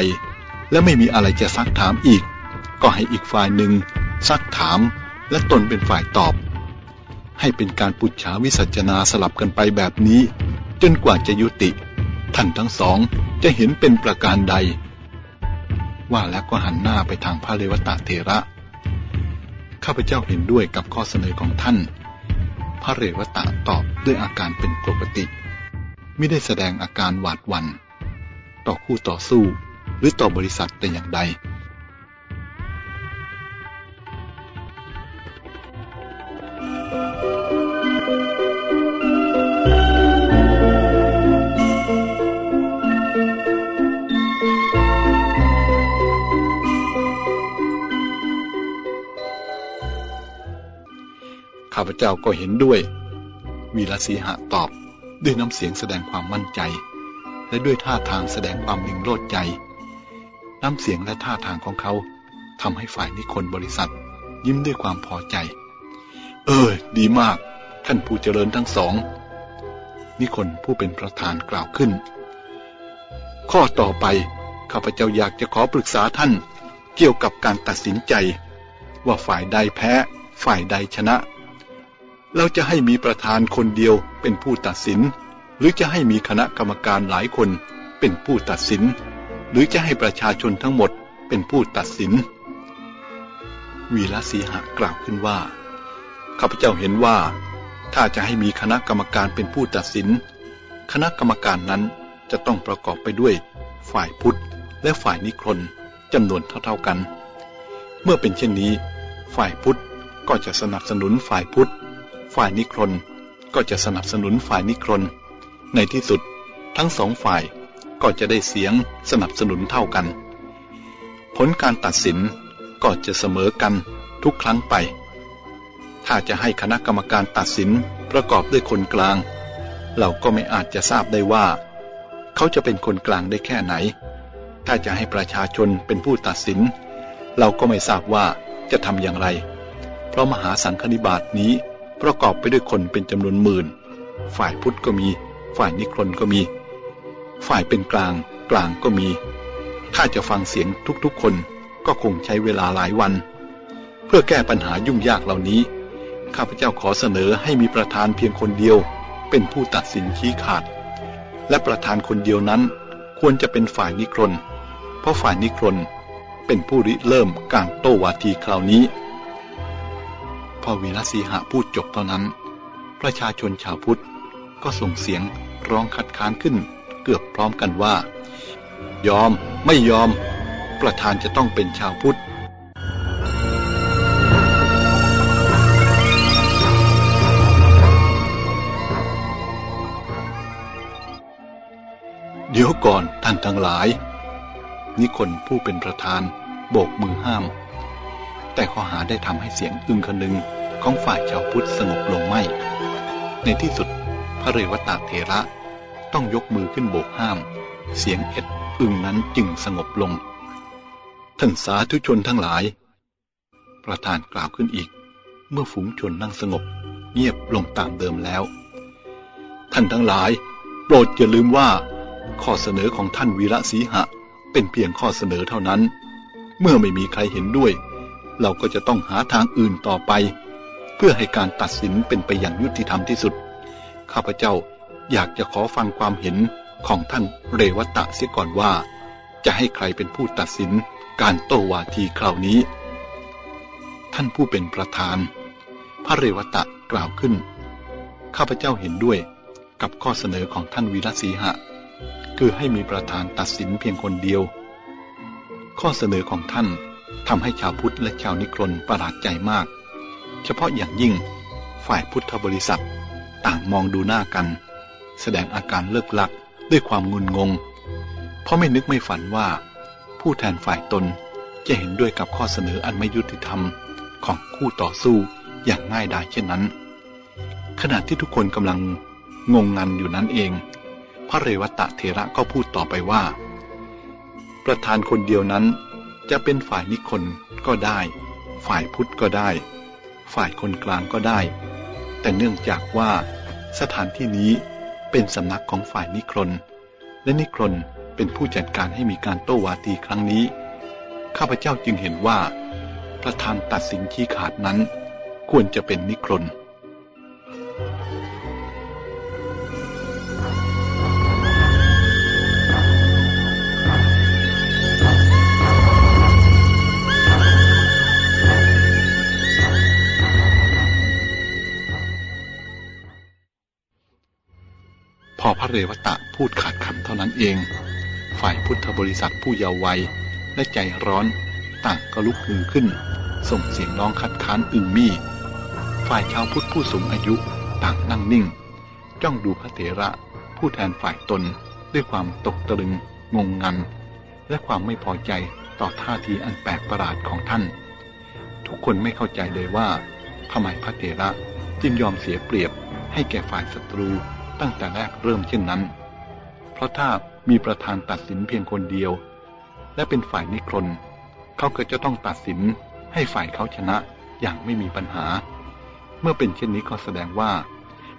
และไม่มีอะไรจะซักถามอีก ก็ให้อีกฝ่ายหนึ่งซักถาม และตนเป็นฝ่ายตอบ ให้เป็นการปุจฉาวิสัชนาสลับกันไปแบบนี้ จนกว่าจะยุติ ท่านทั้งสองจะเห็นเป็นประการใด ว่าแล้วก็หันหน้าไปทางพระเลวตาเถระ ข้าพเจ้าเห็นด้วยกับข้อเสนอของท่าน พระเรวตะตอบด้วยอาการเป็นปกติ ไม่ได้แสดงอาการหวาดหวัน่นต่อคู่ต่อสู้หรือต่อบริษัทแต่อย่างใด พเจ้าก็เห็นด้วย วีรศีหะตอบด้วยน้ำเสียงแสดงความมั่นใจ และด้วยท่าทางแสดงความลิงโลดใจ น้ำเสียงและท่าทางของเขาทำให้ฝ่ายนิคนบริษัท ยิ้มด้วยความพอใจ เออ ดีมาก ท่านผู้เจริญทั้งสอง นิคนผู้เป็นประธานกล่าวขึ้น ข้อต่อไปข้าพเจ้าอยากจะขอปรึกษาท่าน เกี่ยวกับการตัดสินใจ ว่าฝ่ายใดแพ้ ฝ่ายใดชนะ เราจะให้มีประธานคนเดียวเป็นผู้ตัดสิน หรือจะให้มีคณะกรรมการหลายคนเป็นผู้ตัดสิน หรือจะให้ประชาชนทั้งหมดเป็นผู้ตัดสิน วีรศีหะกล่าวขึ้นว่าข้าพเจ้าเห็นว่า ถ้าจะให้มีคณะกรรมการเป็นผู้ตัดสิน คณะกรรมการนั้นจะต้องประกอบไปด้วย ฝ่ายพุทธและฝ่ายนิครนจำนวนเท่าๆกัน เมื่อเป็นเช่นนี้ ฝ่ายพุทธก็จะสนับสนุนฝ่ายพุทธ ฝ่ายนิครนก็จะสนับสนุนฝ่ายนิครนในที่สุดทั้งสองฝ่ายก็จะได้เสียงสนับสนุนเท่ากัน ผลการตัดสินก็จะเสมอกันทุกครั้งไป ถ้าจะให้คณะกรรมการตัดสินประกอบด้วยคนกลาง เราก็ไม่อาจจะทราบได้ว่า เขาจะเป็นคนกลางได้แค่ไหน ถ้าจะให้ประชาชนเป็นผู้ตัดสิน เราก็ไม่ทราบว่าจะทำอย่างไร เพราะมหาสังคณิบาตนี้ ประกอบไปด้วยคนเป็นจำนวนหมื่น ฝ่ายพุทธก็มี ฝ่ายนิครนก็มี ฝ่ายเป็นกลาง กลางก็มี ถ้าจะฟังเสียงทุกๆคนก็คงใช้เวลาหลายวัน เพื่อแก้ปัญหายุ่งยากเหล่านี้ ข้าพเจ้าขอเสนอให้มีประธานเพียงคนเดียว เป็นผู้ตัดสินชี้ขาด และประธานคนเดียวนั้น ควรจะเป็นฝ่ายนิครนเพราะฝ่ายนิครนเป็นผู้ริเริ่มการโต้วาทีคราวนี้ พอวีรศีหะพูดจบเท่านั้น ประชาชนชาวพุทธก็ส่งเสียงร้องคัดค้านขึ้น เกือบพร้อมกันว่า ยอมไม่ยอม ประธานจะต้องเป็นชาวพุทธเดี๋ยวก่อนท่านทั้งหลาย นิคนผู้เป็นประธาน โบกมือห้าม แต่ข้อหาได้ทำให้เสียงอึงคนึงของฝ่ายชาวพุทธสงบลงไม่ ในที่สุดพระเรวตาเถระต้องยกมือขึ้นโบกห้าม เสียงเอ็ดอึงนั้นจึงสงบลง ท่านสาธุชนทั้งหลาย ประธานกล่าวขึ้นอีก เมื่อฝูงชนนั่งสงบ เงียบลงตามเดิมแล้ว ท่านทั้งหลาย โปรดอย่าลืมว่า ข้อเสนอของท่านวีระสีหะ เป็นเพียงข้อเสนอเท่านั้น เมื่อไม่มีใครเห็นด้วย เราก็จะต้องหาทางอื่นต่อไป เพื่อให้การตัดสินเป็นไปอย่างยุติธรรมที่สุด ข้าพเจ้าอยากจะขอฟังความเห็นของท่านเรวตะเสียก่อนว่า จะให้ใครเป็นผู้ตัดสินการโต้วาทีคราวนี้ ท่านผู้เป็นประธาน พระเรวตะกล่าวขึ้น ข้าพเจ้าเห็นด้วยกับข้อเสนอของท่านวีรศีหะ คือให้มีประธานตัดสินเพียงคนเดียว ข้อเสนอของท่าน ทำให้ชาวพุทธและชาวนิครนประหลาดใจมาก เฉพาะอย่างยิ่งฝ่ายพุทธบริษัท ต่างมองดูหน้ากัน แสดงอาการเลิกลักด้วยความงุนงง เพราะไม่นึกไม่ฝันว่า ผู้แทนฝ่ายตนจะเห็นด้วยกับข้อเสนออันไม่ยุติธรรมของคู่ต่อสู้อย่างง่ายดายเช่นนั้น ขณะที่ทุกคนกำลังงงงันอยู่นั้นเอง พระเรวัตะเทระก็พูดต่อไปว่า ประธานคนเดียวนั้น จะเป็นฝ่ายนิคนก็ได้ ฝ่ายพุทธก็ได้ ฝ่ายคนกลางก็ได้ แต่เนื่องจากว่าสถานที่นี้เป็นสำนักของฝ่ายนิครน และนิครนเป็นผู้จัดการให้มีการโต้วาทีครั้งนี้ ข้าพเจ้าจึงเห็นว่า ประธานตัดสินชี้ขาดนั้น ควรจะเป็นนิครน อพระเรวตะพูดขาดคำเท่านั้นเอง ฝ่ายพุทธบริษัทผู้เยาว์วัยและใจร้อนต่างก็ลุกฮือขึ้น ส่งเสียงร้องคัดค้านอึงมี่ ฝ่ายชาวพุทธผู้สูงอายุต่างนั่งนิ่ง จ้องดูพระเถระผู้แทนฝ่ายตนด้วยความตกตะลึงงงงัน และความไม่พอใจต่อท่าทีอันแปลกประหลาดของท่าน ทุกคนไม่เข้าใจเลยว่าทำไมพระเถระจึงยอมเสียเปรียบให้แก่ฝ่ายศัตรู ตั้งแต่แรกเริ่มเช่นนั้น เพราะถ้ามีประธานตัดสินเพียงคนเดียว และเป็นฝ่ายนิครนเขาก็จะต้องตัดสินให้ฝ่ายเขาชนะอย่างไม่มีปัญหา เมื่อเป็นเช่นนี้ก็แสดงว่า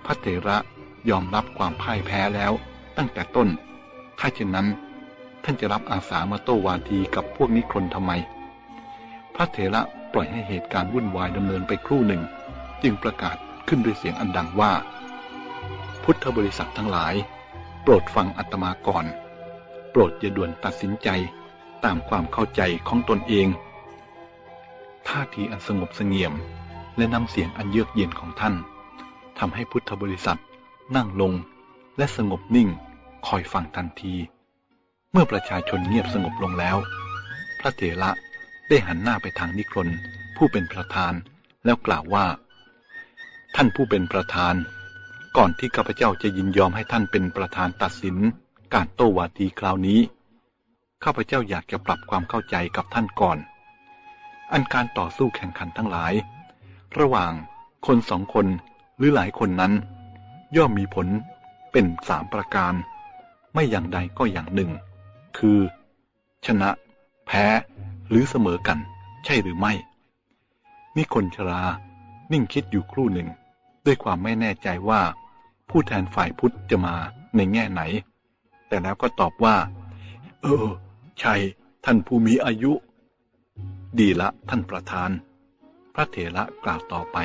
พระเถระยอมรับความพ่ายแพ้แล้วตั้งแต่ต้น ถ้าเช่นนั้น ท่านจะรับอาสามาโต้วาทีกับพวกนิครนทำไม พระเถระปล่อยให้เหตุการณ์วุ่นวายดำเนินไปครู่หนึ่ง จึงประกาศขึ้นด้วยเสียงอันดังว่า พุทธบริษัททั้งหลาย โปรดฟังอัตมาก่อน โปรดอย่าด่วนตัดสินใจตามความเข้าใจของตนเอง ท่าทีอันสงบเสงี่ยม และน้ำเสียงอันเยือกเย็นของท่านทำให้พุทธบริษัทนั่งลงและสงบนิ่งคอยฟังทันที เมื่อประชาชนเงียบสงบลงแล้ว พระเถระได้หันหน้าไปทางนิครนผู้เป็นประธานแล้วกล่าวว่า ท่านผู้เป็นประธาน ก่อนที่ข้าพเจ้าจะยินยอมให้ท่านเป็นประธานตัดสิน การโต้วาทีคราวนี้ ข้าพเจ้าอยากจะปรับความเข้าใจกับท่านก่อน อันการต่อสู้แข่งขันทั้งหลาย ระหว่างคนสองคนหรือหลายคนนั้น ย่อมมีผลเป็นสามประการ ไม่อย่างใดก็อย่างหนึ่ง คือ ชนะ แพ้ หรือเสมอกัน ใช่หรือไม่นี่คนชรา นิ่งคิดอยู่ครู่หนึ่ง ด้วยความไม่แน่ใจว่า ผู้แทนฝ่ายพุทธจะมาในแง่ไหน แต่แล้วก็ตอบว่า เออ ใช่ท่านผู้มีอายุ ดีละท่านประธาน พระเถระกล่าวต่อไป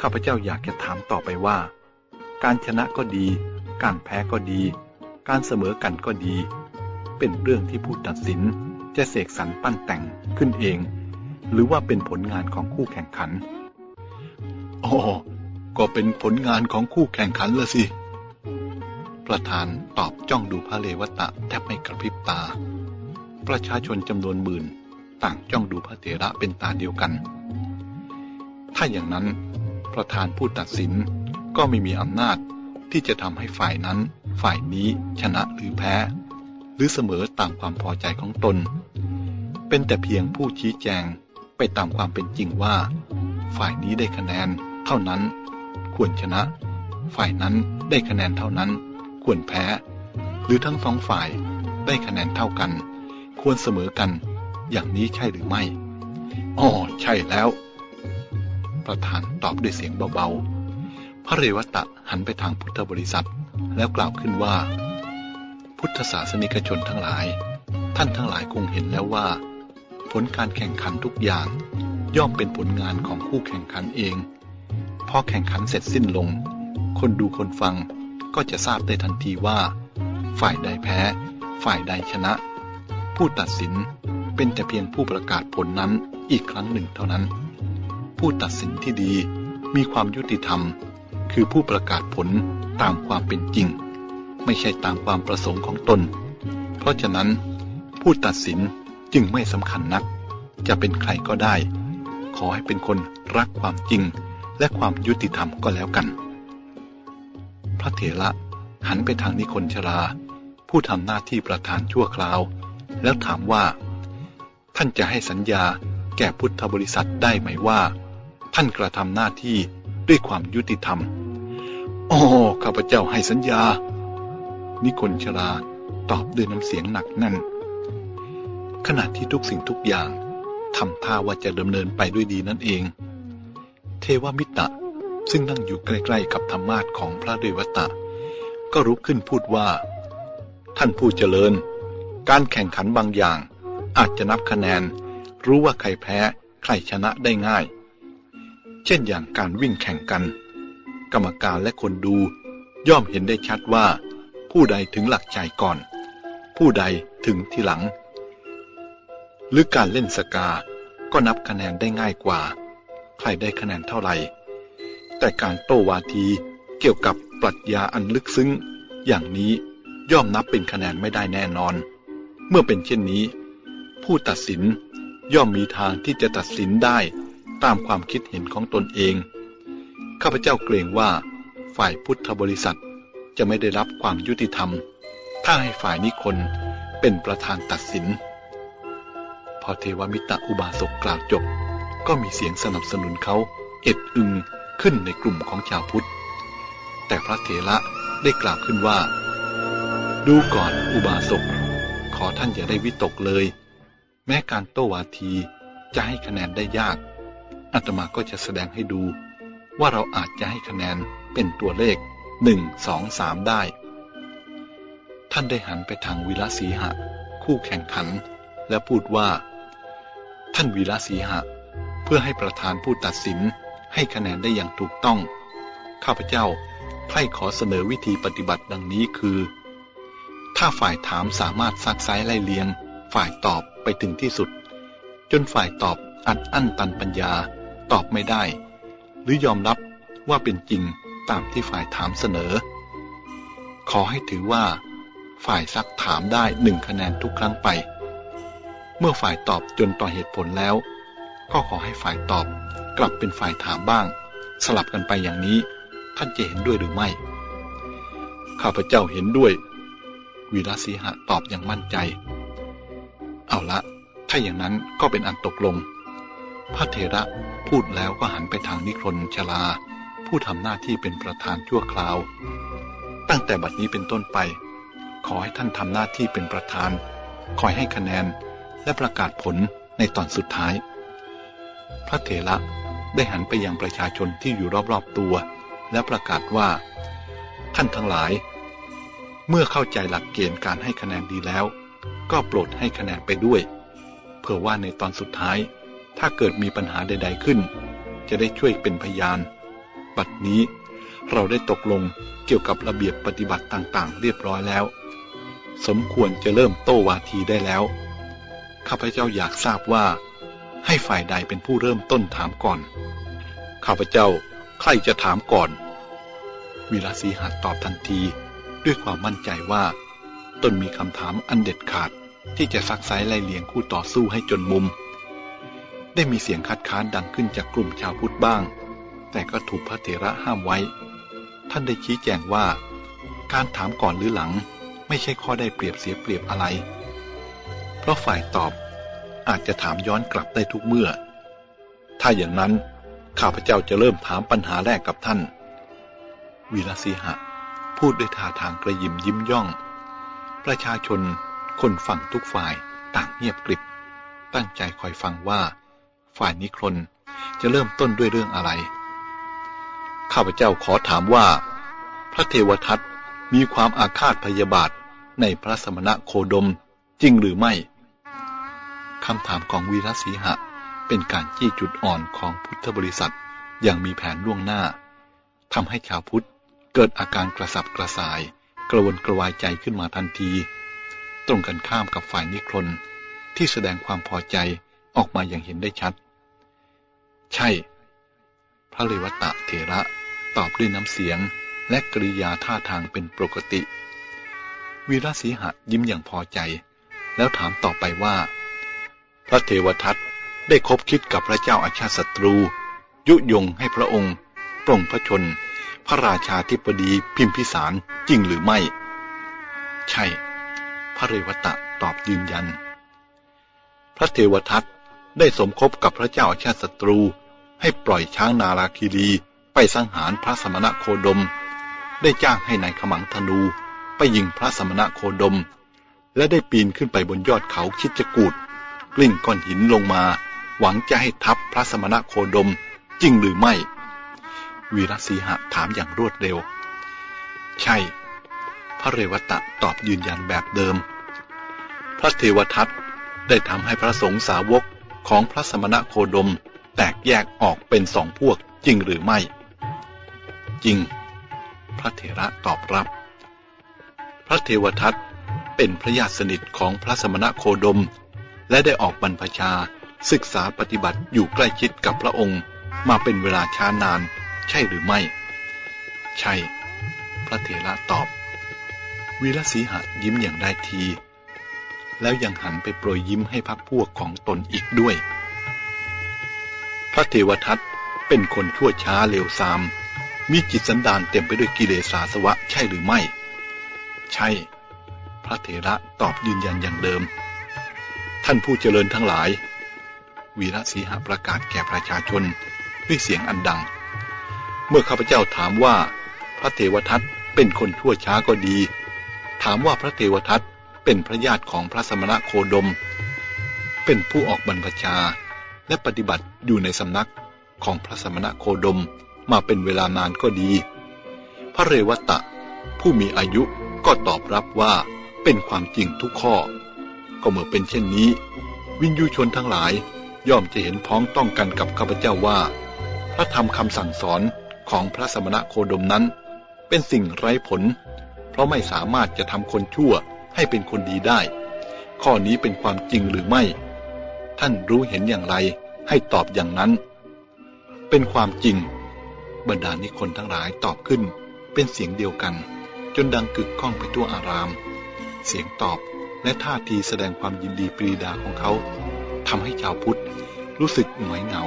ข้าพเจ้าอยากจะถามต่อไปว่า การชนะก็ดี การแพ้ก็ดี การเสมอกันก็ดี เป็นเรื่องที่ผู้ตัดสินจะเสกสรรปั้นแต่งขึ้นเอง หรือว่าเป็นผลงานของคู่แข่งขันอ๋อ ก็เป็นผลงานของคู่แข่งขันละสิ ประธานตอบจ้องดูพระเลวตะแทบไม่กระพริบตา ประชาชนจำนวนหมื่นต่างจ้องดูพระเถระเป็นตาเดียวกัน ถ้าอย่างนั้นประธานผู้ตัดสินก็ไม่มีอำนาจที่จะทำให้ฝ่ายนั้นฝ่ายนี้ชนะหรือแพ้ หรือเสมอตามความพอใจของตน เป็นแต่เพียงผู้ชี้แจงไปตามความเป็นจริงว่า ฝ่ายนี้ได้คะแนนเท่านั้น ควรชนะ ฝ่ายนั้นได้คะแนนเท่านั้น ควรแพ้ หรือทั้งสองฝ่ายได้คะแนนเท่ากัน ควรเสมอกัน อย่างนี้ใช่หรือไม่อ๋อใช่แล้ว ประธานตอบด้วยเสียงเบาๆ พระเรวตะหันไปทางพุทธบริษัทแล้วกล่าวขึ้นว่า พุทธศาสนิกชนทั้งหลาย ท่านทั้งหลายคงเห็นแล้วว่า ผลการแข่งขันทุกอย่าง ย่อมเป็นผลงานของคู่แข่งขันเอง พอแข่งขันเสร็จสิ้นลง คนดูคนฟังก็จะทราบได้ทันทีว่า ฝ่ายใดแพ้ ฝ่ายใดชนะ ผู้ตัดสินเป็นแต่เพียงผู้ประกาศผลนั้นอีกครั้งหนึ่งเท่านั้น ผู้ตัดสินที่ดีมีความยุติธรรม คือผู้ประกาศผลตามความเป็นจริง ไม่ใช่ตามความประสงค์ของตน เพราะฉะนั้นผู้ตัดสินจึงไม่สำคัญนัก จะเป็นใครก็ได้ ขอให้เป็นคนรักความจริง และความยุติธรรมก็แล้วกัน พระเถระหันไปทางนิคนชรา ผู้ทำหน้าที่ประธานชั่วคราว แล้วถามว่า ท่านจะให้สัญญาแก่พุทธบริษัทได้ไหมว่า ท่านกระทำหน้าที่ด้วยความยุติธรรมอ๋อข้าพเจ้าให้สัญญา นิคนชราตอบด้วยน้ำเสียงหนักแน่น ขณะที่ทุกสิ่งทุกอย่างทำท่าว่าจะดำเนินไปด้วยดีนั่นเอง เทวมิตรซึ่งนั่งอยู่ใกล้ๆกับธรรมาทของพระเดวตะ ก็รุกขึ้นพูดว่า ท่านผู้เจริญ การแข่งขันบางอย่าง อาจจะนับคะแนน รู้ว่าใครแพ้ใครชนะได้ง่าย เช่นอย่างการวิ่งแข่งกัน กรรมการและคนดูย่อมเห็นได้ชัดว่า ผู้ใดถึงหลักใจก่อน ผู้ใดถึงทีหลัง หรือการเล่นสกา ก็นับคะแนนได้ง่ายกว่า ใครได้คะแนนเท่าไหร่ แต่การโต้วาทีเกี่ยวกับปรัชญาอันลึกซึ้ง อย่างนี้ย่อมนับเป็นคะแนนไม่ได้แน่นอน เมื่อเป็นเช่นนี้ ผู้ตัดสินย่อมมีทางที่จะตัดสินได้ตามความคิดเห็นของตนเอง ข้าพเจ้าเกรงว่าฝ่ายพุทธบริษัทจะไม่ได้รับความยุติธรรม ถ้าให้ฝ่ายนิคนเป็นประธานตัดสิน พอเทวมิตรอุบาสกกล่าวจบ ก็มีเสียงสนับสนุนเขาเอ็ดอึงขึ้นในกลุ่มของชาวพุทธ แต่พระเถระได้กล่าวขึ้นว่า ดูก่อนอุบาสก ขอท่านอย่าได้วิตกเลย แม้การโตวาทีจะให้คะแนนได้ยากอาตมาก็จะแสดงให้ดู ว่าเราอาจจะให้คะแนนเป็นตัวเลขหนึ่งสองสามได้ ท่านได้หันไปทางวิลาสีหะ คู่แข่งขัน และพูดว่า ท่านวิลาสีหะ พื่อให้ประธานผู้ตัดสินให้คะแนนได้อย่างถูกต้อง ข้าพเจ้าใคร่ขอเสนอวิธีปฏิบัติดังนี้คือ ถ้าฝ่ายถามสามารถซักไซไล่เลียง ฝ่ายตอบไปถึงที่สุด จนฝ่ายตอบอัดอั้นตันปัญญา ตอบไม่ได้ หรือยอมรับว่าเป็นจริงตามที่ฝ่ายถามเสนอ ขอให้ถือว่า ฝ่ายซักถามได้หนึ่งคะแนนทุกครั้งไป เมื่อฝ่ายตอบจนต่อเหตุผลแล้ว ก็ขอให้ฝ่ายตอบ กลับเป็นฝ่ายถามบ้าง สลับกันไปอย่างนี้ ท่านจะเห็นด้วยหรือไม่ ข้าพเจ้าเห็นด้วย วีรสีหะตอบอย่างมั่นใจ เอาละ ถ้าอย่างนั้นก็เป็นอันตกลง พระเถระพูดแล้วก็หันไปทางนิครนชลา ผู้ทำหน้าที่เป็นประธานชั่วคราว ตั้งแต่บัดนี้เป็นต้นไป ขอให้ท่านทำหน้าที่เป็นประธาน คอยให้คะแนนและประกาศผลในตอนสุดท้าย พระเถระได้หันไปยังประชาชนที่อยู่รอบๆตัว และประกาศว่า ท่านทั้งหลาย เมื่อเข้าใจหลักเกณฑ์การให้คะแนนดีแล้ว ก็โปรดให้คะแนนไปด้วย เพื่อว่าในตอนสุดท้าย ถ้าเกิดมีปัญหาใด ๆขึ้น จะได้ช่วยเป็นพยาน บัดนี้เราได้ตกลงเกี่ยวกับระเบียบปฏิบัติต่างๆ เรียบร้อยแล้ว สมควรจะเริ่มโต้วาทีได้แล้ว ข้าพเจ้าอยากทราบว่า ให้ฝ่ายใดเป็นผู้เริ่มต้นถามก่อน ข้าพเจ้าใครจะถามก่อน วีรศีหัดตอบทันที ด้วยความมั่นใจว่า ตนมีคำถามอันเด็ดขาดที่จะซักไซไล่เลียงคู่ต่อสู้ให้จนมุม ได้มีเสียงคัดค้านดังขึ้นจากกลุ่มชาวพุทธบ้าง แต่ก็ถูกพระเถระห้ามไว้ ท่านได้ชี้แจงว่า การถามก่อนหรือหลังไม่ใช่ข้อได้เปรียบเสียเปรียบอะไร เพราะฝ่ายตอบ อาจจะถามย้อนกลับได้ทุกเมื่อ ถ้าอย่างนั้นข้าพเจ้าจะเริ่มถามปัญหาแรกกับท่าน วีรสีหะ พูดด้วยท่าทางกระยิมยิ้มย่อง ประชาชนคนฟังทุกฝ่ายต่างเงียบกริบ ตั้งใจคอยฟังว่า ฝ่ายนิครนจะเริ่มต้นด้วยเรื่องอะไร ข้าพเจ้าขอถามว่า พระเทวทัตมีความอาฆาตพยาบาทในพระสมณะโคดมจริงหรือไม่ คำถามของวีรสีหะ เป็นการจี้จุดอ่อนของพุทธบริษัทอย่างมีแผนล่วงหน้าทำให้ชาวพุทธเกิดอาการกระสับกระส่าย กระวนกระวายใจขึ้นมาทันที ตรงกันข้ามกับฝ่ายนิครนที่แสดงความพอใจออกมาอย่างเห็นได้ชัด ใช่ พระเลวตะเถระตอบด้วยน้ำเสียงและกริยาท่าทางเป็นปกติ วีรศีหะยิ้มอย่างพอใจ แล้วถามต่อไปว่า พระเทวทัตได้คบคิดกับพระเจ้าอาชาติศัตรู ยุยงให้พระองค์ปร่งพระชน พระราชาธิปดีพิมพิสารจริงหรือไม่ ใช่ พระเรวตะตอบยืนยัน พระเทวทัตได้สมคบกับพระเจ้าชาติศัตรูให้ปล่อยช้างนาราคีรีไปสังหารพระสมณะโคดม ได้จ้างให้นายขมังธนูไปยิงพระสมณะโคดม และได้ปีนขึ้นไปบนยอดเขาคิดจกูด ลิ้งก้อนหินลงมา หวังจะให้ทับพระสมณะโคดมจริงหรือไม่ วีรศีหะถามอย่างรวดเร็ว ใช่ พระเรวตะตอบยืนยันแบบเดิม พระเทวทัตได้ทำให้พระสงฆ์สาวกของพระสมณะโคดมแตกแยกออกเป็นสองพวกจริงหรือไม่ จริง พระเถระตอบรับ พระเทวทัตเป็นพระญาติสนิทของพระสมณะโคดม และได้ออกบรรพชา ศึกษาปฏิบัติอยู่ใกล้ชิดกับพระองค์ มาเป็นเวลาช้านาน ใช่หรือไม่ ใช่ พระเถระตอบ วีรศีหะยิ้มอย่างได้ที แล้วยังหันไปโปรยยิ้มให้พักพวกของตนอีกด้วย พระเทวทัตเป็นคนชั่วช้าเร็วซาม มีจิตสันดานเต็มไปด้วยกิเลสาสวะใช่หรือไม่ ใช่ พระเถระตอบยืนยันอย่างเดิม ท่านผู้เจริญทั้งหลาย วีระศีหประกาศแก่ประชาชนด้วยเสียงอันดัง เมื่อข้าพเจ้าถามว่า พระเทวทัตเป็นคนชั่วช้าก็ดี ถามว่าพระเทวทัตเป็นพระญาติของพระสมณะโคดม เป็นผู้ออกบรรพชาและปฏิบัติอยู่ในสำนักของพระสมณะโคดมมาเป็นเวลานานก็ดี พระเรวตะ ผู้มีอายุก็ตอบรับว่าเป็นความจริงทุกข้อ ก็เมื่อเป็นเช่นนี้ วินยูชนทั้งหลายย่อมจะเห็นพ้องต้องกันกับข้าพเจ้าว่า พระธรรมคำสั่งสอนของพระสมณะโคดมนั้น เป็นสิ่งไร้ผล เพราะไม่สามารถจะทำคนชั่วให้เป็นคนดีได้ ข้อนี้เป็นความจริงหรือไม่ ท่านรู้เห็นอย่างไรให้ตอบอย่างนั้น เป็นความจริง บรรดานิคนทั้งหลายตอบขึ้น เป็นเสียงเดียวกัน จนดังกึกก้องไปทั่วอาราม เสียงตอบ และท่าทีแสดงความยินดีปรีดาของเขาทำให้ชาวพุทธรู้สึกหงอยเหงา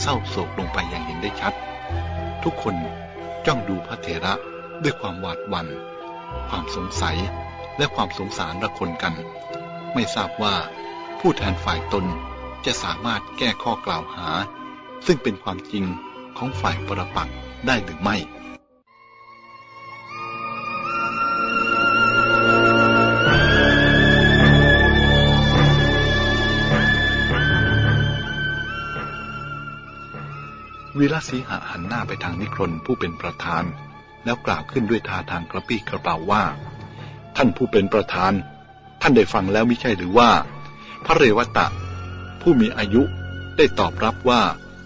เศร้าโศกลงไปอย่างเห็นได้ชัด ทุกคนจ้องดูพระเถระด้วยความหวาดหวัน่นความสงสัยและความสงสารระคนกัน ไม่ทราบว่าผู้แทนฝ่ายตนจะสามารถแก้ข้อกล่าวหา ซึ่งเป็นความจริงของฝ่ายปรปักได้หรือไม่ วิลสีหะหันหน้าไปทางนิครนผู้เป็นประธาน แล้วกล่าวขึ้นด้วยท่าทางกระปี้กระเป๋าว่า ท่านผู้เป็นประธาน ท่านได้ฟังแล้วม่ใช่หรือว่า พระเรวตะ ผู้มีอายุได้ตอบรับว่า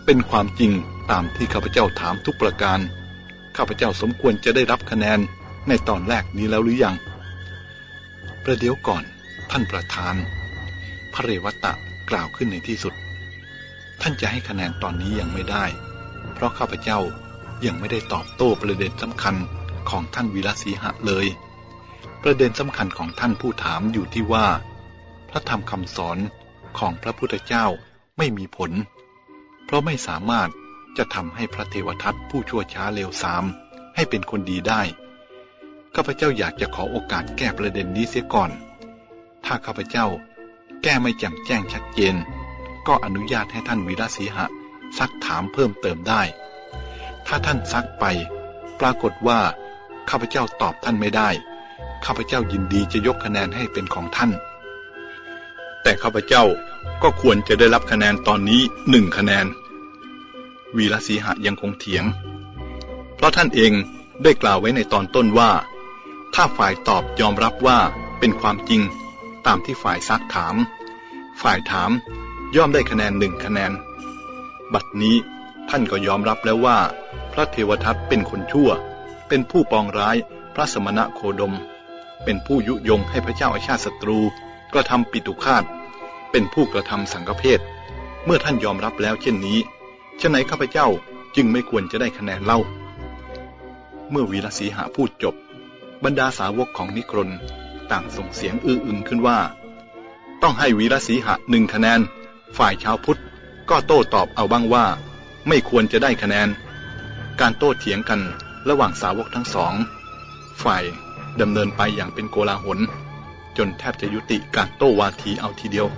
เป็นความจริงตามที่ข้าพเจ้าถามทุกประการ ข้าพเจ้าสมควรจะได้รับคะแนนในตอนแรกนี้แล้วหรือยัง ประเดี๋ยวก่อนท่านประธาน พระเรวตะกล่าวขึ้นในที่สุด ท่านจะให้คะแนนตอนนี้ยังไม่ได้ เพราะข้าพเจ้ายังไม่ได้ตอบโต้ประเด็นสำคัญของท่านวิรสีหะเลย ประเด็นสำคัญของท่านผู้ถามอยู่ที่ว่า พระธรรมคำสอนของพระพุทธเจ้าไม่มีผล เพราะไม่สามารถจะทำให้พระเทวทัตผู้ชั่วช้าเลวทราม ให้เป็นคนดีได้ ข้าพเจ้าอยากจะขอโอกาสแก้ประเด็นนี้เสียก่อน ถ้าข้าพเจ้าแก้ไม่แจ่มแจ้งชัดเจน ก็อนุญาตให้ท่านวีรศีหะ ซักถามเพิ่มเติมได้ ถ้าท่านซักไป ปรากฏว่า ข้าพเจ้าตอบท่านไม่ได้ ข้าพเจ้ายินดีจะยกคะแนนให้เป็นของท่าน แต่ข้าพเจ้าก็ควรจะได้รับคะแนนตอนนี้หนึ่งคะแนน วีรศีหะยังคงเถียง เพราะท่านเองได้กล่าวไว้ในตอนต้นว่า ถ้าฝ่ายตอบยอมรับว่าเป็นความจริงตามที่ฝ่ายซักถาม ฝ่ายถามย่อมได้คะแนนหนึ่งคะแนน บัดนี้ท่านก็ยอมรับแล้วว่า พระเทวทัตเป็นคนชั่ว เป็นผู้ปองร้ายพระสมณะโคดม เป็นผู้ยุยงให้พระเจ้าอาชาติศัตรูกระทำปิตุคาตเป็นผู้กระทำสังฆเพศเมื่อท่านยอมรับแล้วเช่นนี้ฉะไหนข้าพเจ้าจึงไม่ควรจะได้คะแนนเล่า เมื่อวีรศีหะพูดจบ บรรดาสาวกของนิครนต่างส่งเสียงอื้ออึงขึ้นว่า ต้องให้วีรศีหะหนึ่งคะแนน ฝ่ายชาวพุทธ ก็โต้ตอบเอาบ้างว่า ไม่ควรจะได้คะแนน การโต้เถียงกันระหว่างสาวกทั้งสอง ฝ่ายดำเนินไปอย่างเป็นโกลาหล จนแทบจะยุติการโต้วาทีเอาทีเดียว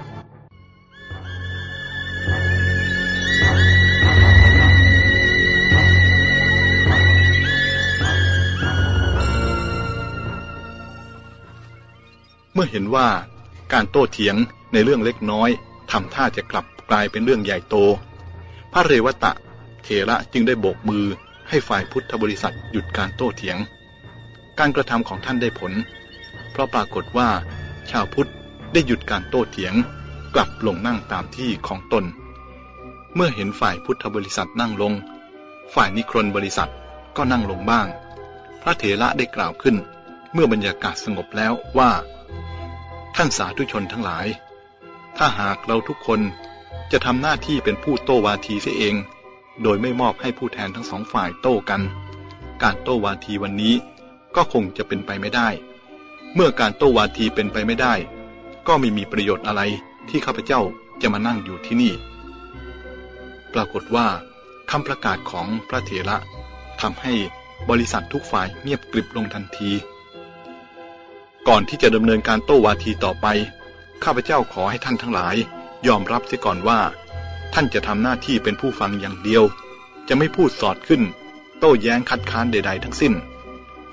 เมื่อเห็นว่าการโต้เถียงในเรื่องเล็กน้อยทำท่าจะกลับ กลายเป็นเรื่องใหญ่โต พระเรวตะเถระจึงได้โบกมือให้ฝ่ายพุทธบริษัทหยุดการโต้เถียง การกระทำของท่านได้ผล เพราะปรากฏว่า ชาวพุทธได้หยุดการโต้เถียง กลับลงนั่งตามที่ของตน เมื่อเห็นฝ่ายพุทธบริษัทนั่งลง ฝ่ายนิครนบริษัทก็นั่งลงบ้าง พระเถระได้กล่าวขึ้น เมื่อบรรยากาศสงบแล้วว่า ท่านสาธุชนทั้งหลาย ถ้าหากเราทุกคน จะทำหน้าที่เป็นผู้โต้วาทีเสียเอง โดยไม่มอบให้ผู้แทนทั้งสองฝ่ายโต้กัน การโต้วาทีวันนี้ก็คงจะเป็นไปไม่ได้ เมื่อการโต้วาทีเป็นไปไม่ได้ ก็ไม่มีประโยชน์อะไรที่ข้าพเจ้าจะมานั่งอยู่ที่นี่ ปรากฏว่าคำประกาศของพระเถระทำให้บริษัททุกฝ่ายเงียบกริบลงทันที ก่อนที่จะดำเนินการโต้วาทีต่อไป ข้าพเจ้าขอให้ท่านทั้งหลาย ยอมรับเสียก่อนว่า ท่านจะทำหน้าที่เป็นผู้ฟังอย่างเดียว จะไม่พูดสอดขึ้น โต้แย้งคัดค้านใด ๆ ทั้งสิ้น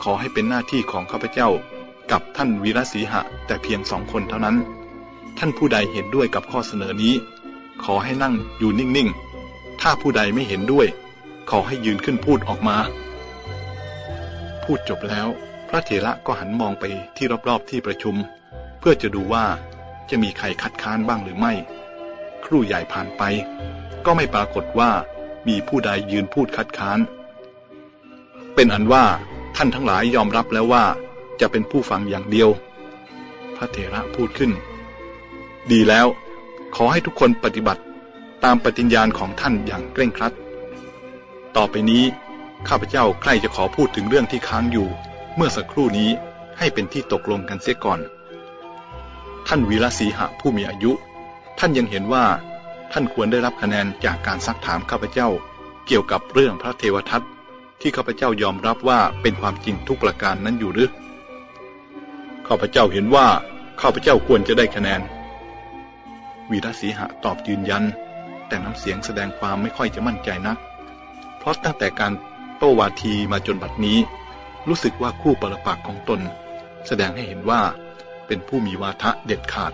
ขอให้เป็นหน้าที่ของข้าพเจ้า กับท่านวีรศีหะ แต่เพียงสองคนเท่านั้น ท่านผู้ใดเห็นด้วยกับข้อเสนอนี้ ขอให้นั่งอยู่นิ่งๆ ถ้าผู้ใดไม่เห็นด้วย ขอให้ยืนขึ้นพูดออกมา พูดจบแล้ว พระเถระก็หันมองไปที่รอบๆที่ประชุม เพื่อจะดูว่า จะมีใครคัดค้านบ้างหรือไม่ ครู่ใหญ่ผ่านไป ก็ไม่ปรากฏว่ามีผู้ใดยืนพูดคัดค้าน เป็นอันว่าท่านทั้งหลายยอมรับแล้วว่าจะเป็นผู้ฟังอย่างเดียว พระเถระพูดขึ้น ดีแล้ว ขอให้ทุกคนปฏิบัติตามปฏิญญาณของท่านอย่างเคร่งครัด ต่อไปนี้ข้าพเจ้าใครจะขอพูดถึงเรื่องที่ค้างอยู่ เมื่อสักครู่นี้ให้เป็นที่ตกลงกันเสียก่อน ท่านวีรศีหะผู้มีอายุ ท่านยังเห็นว่า ท่านควรได้รับคะแนนจากการซักถามข้าพเจ้า เกี่ยวกับเรื่องพระเทวทัตที่ข้าพเจ้ายอมรับว่าเป็นความจริงทุกประการนั้นอยู่หรือข้าพเจ้าเห็นว่าข้าพเจ้าควรจะได้คะแนน วีรศีหะตอบยืนยัน แต่น้ำเสียงแสดงความไม่ค่อยจะมั่นใจนัก เพราะตั้งแต่การโต้วาทีมาจนบัดนี้ รู้สึกว่าคู่ปรปักของตน แสดงให้เห็นว่า เป็นผู้มีวาทะเด็ดขาด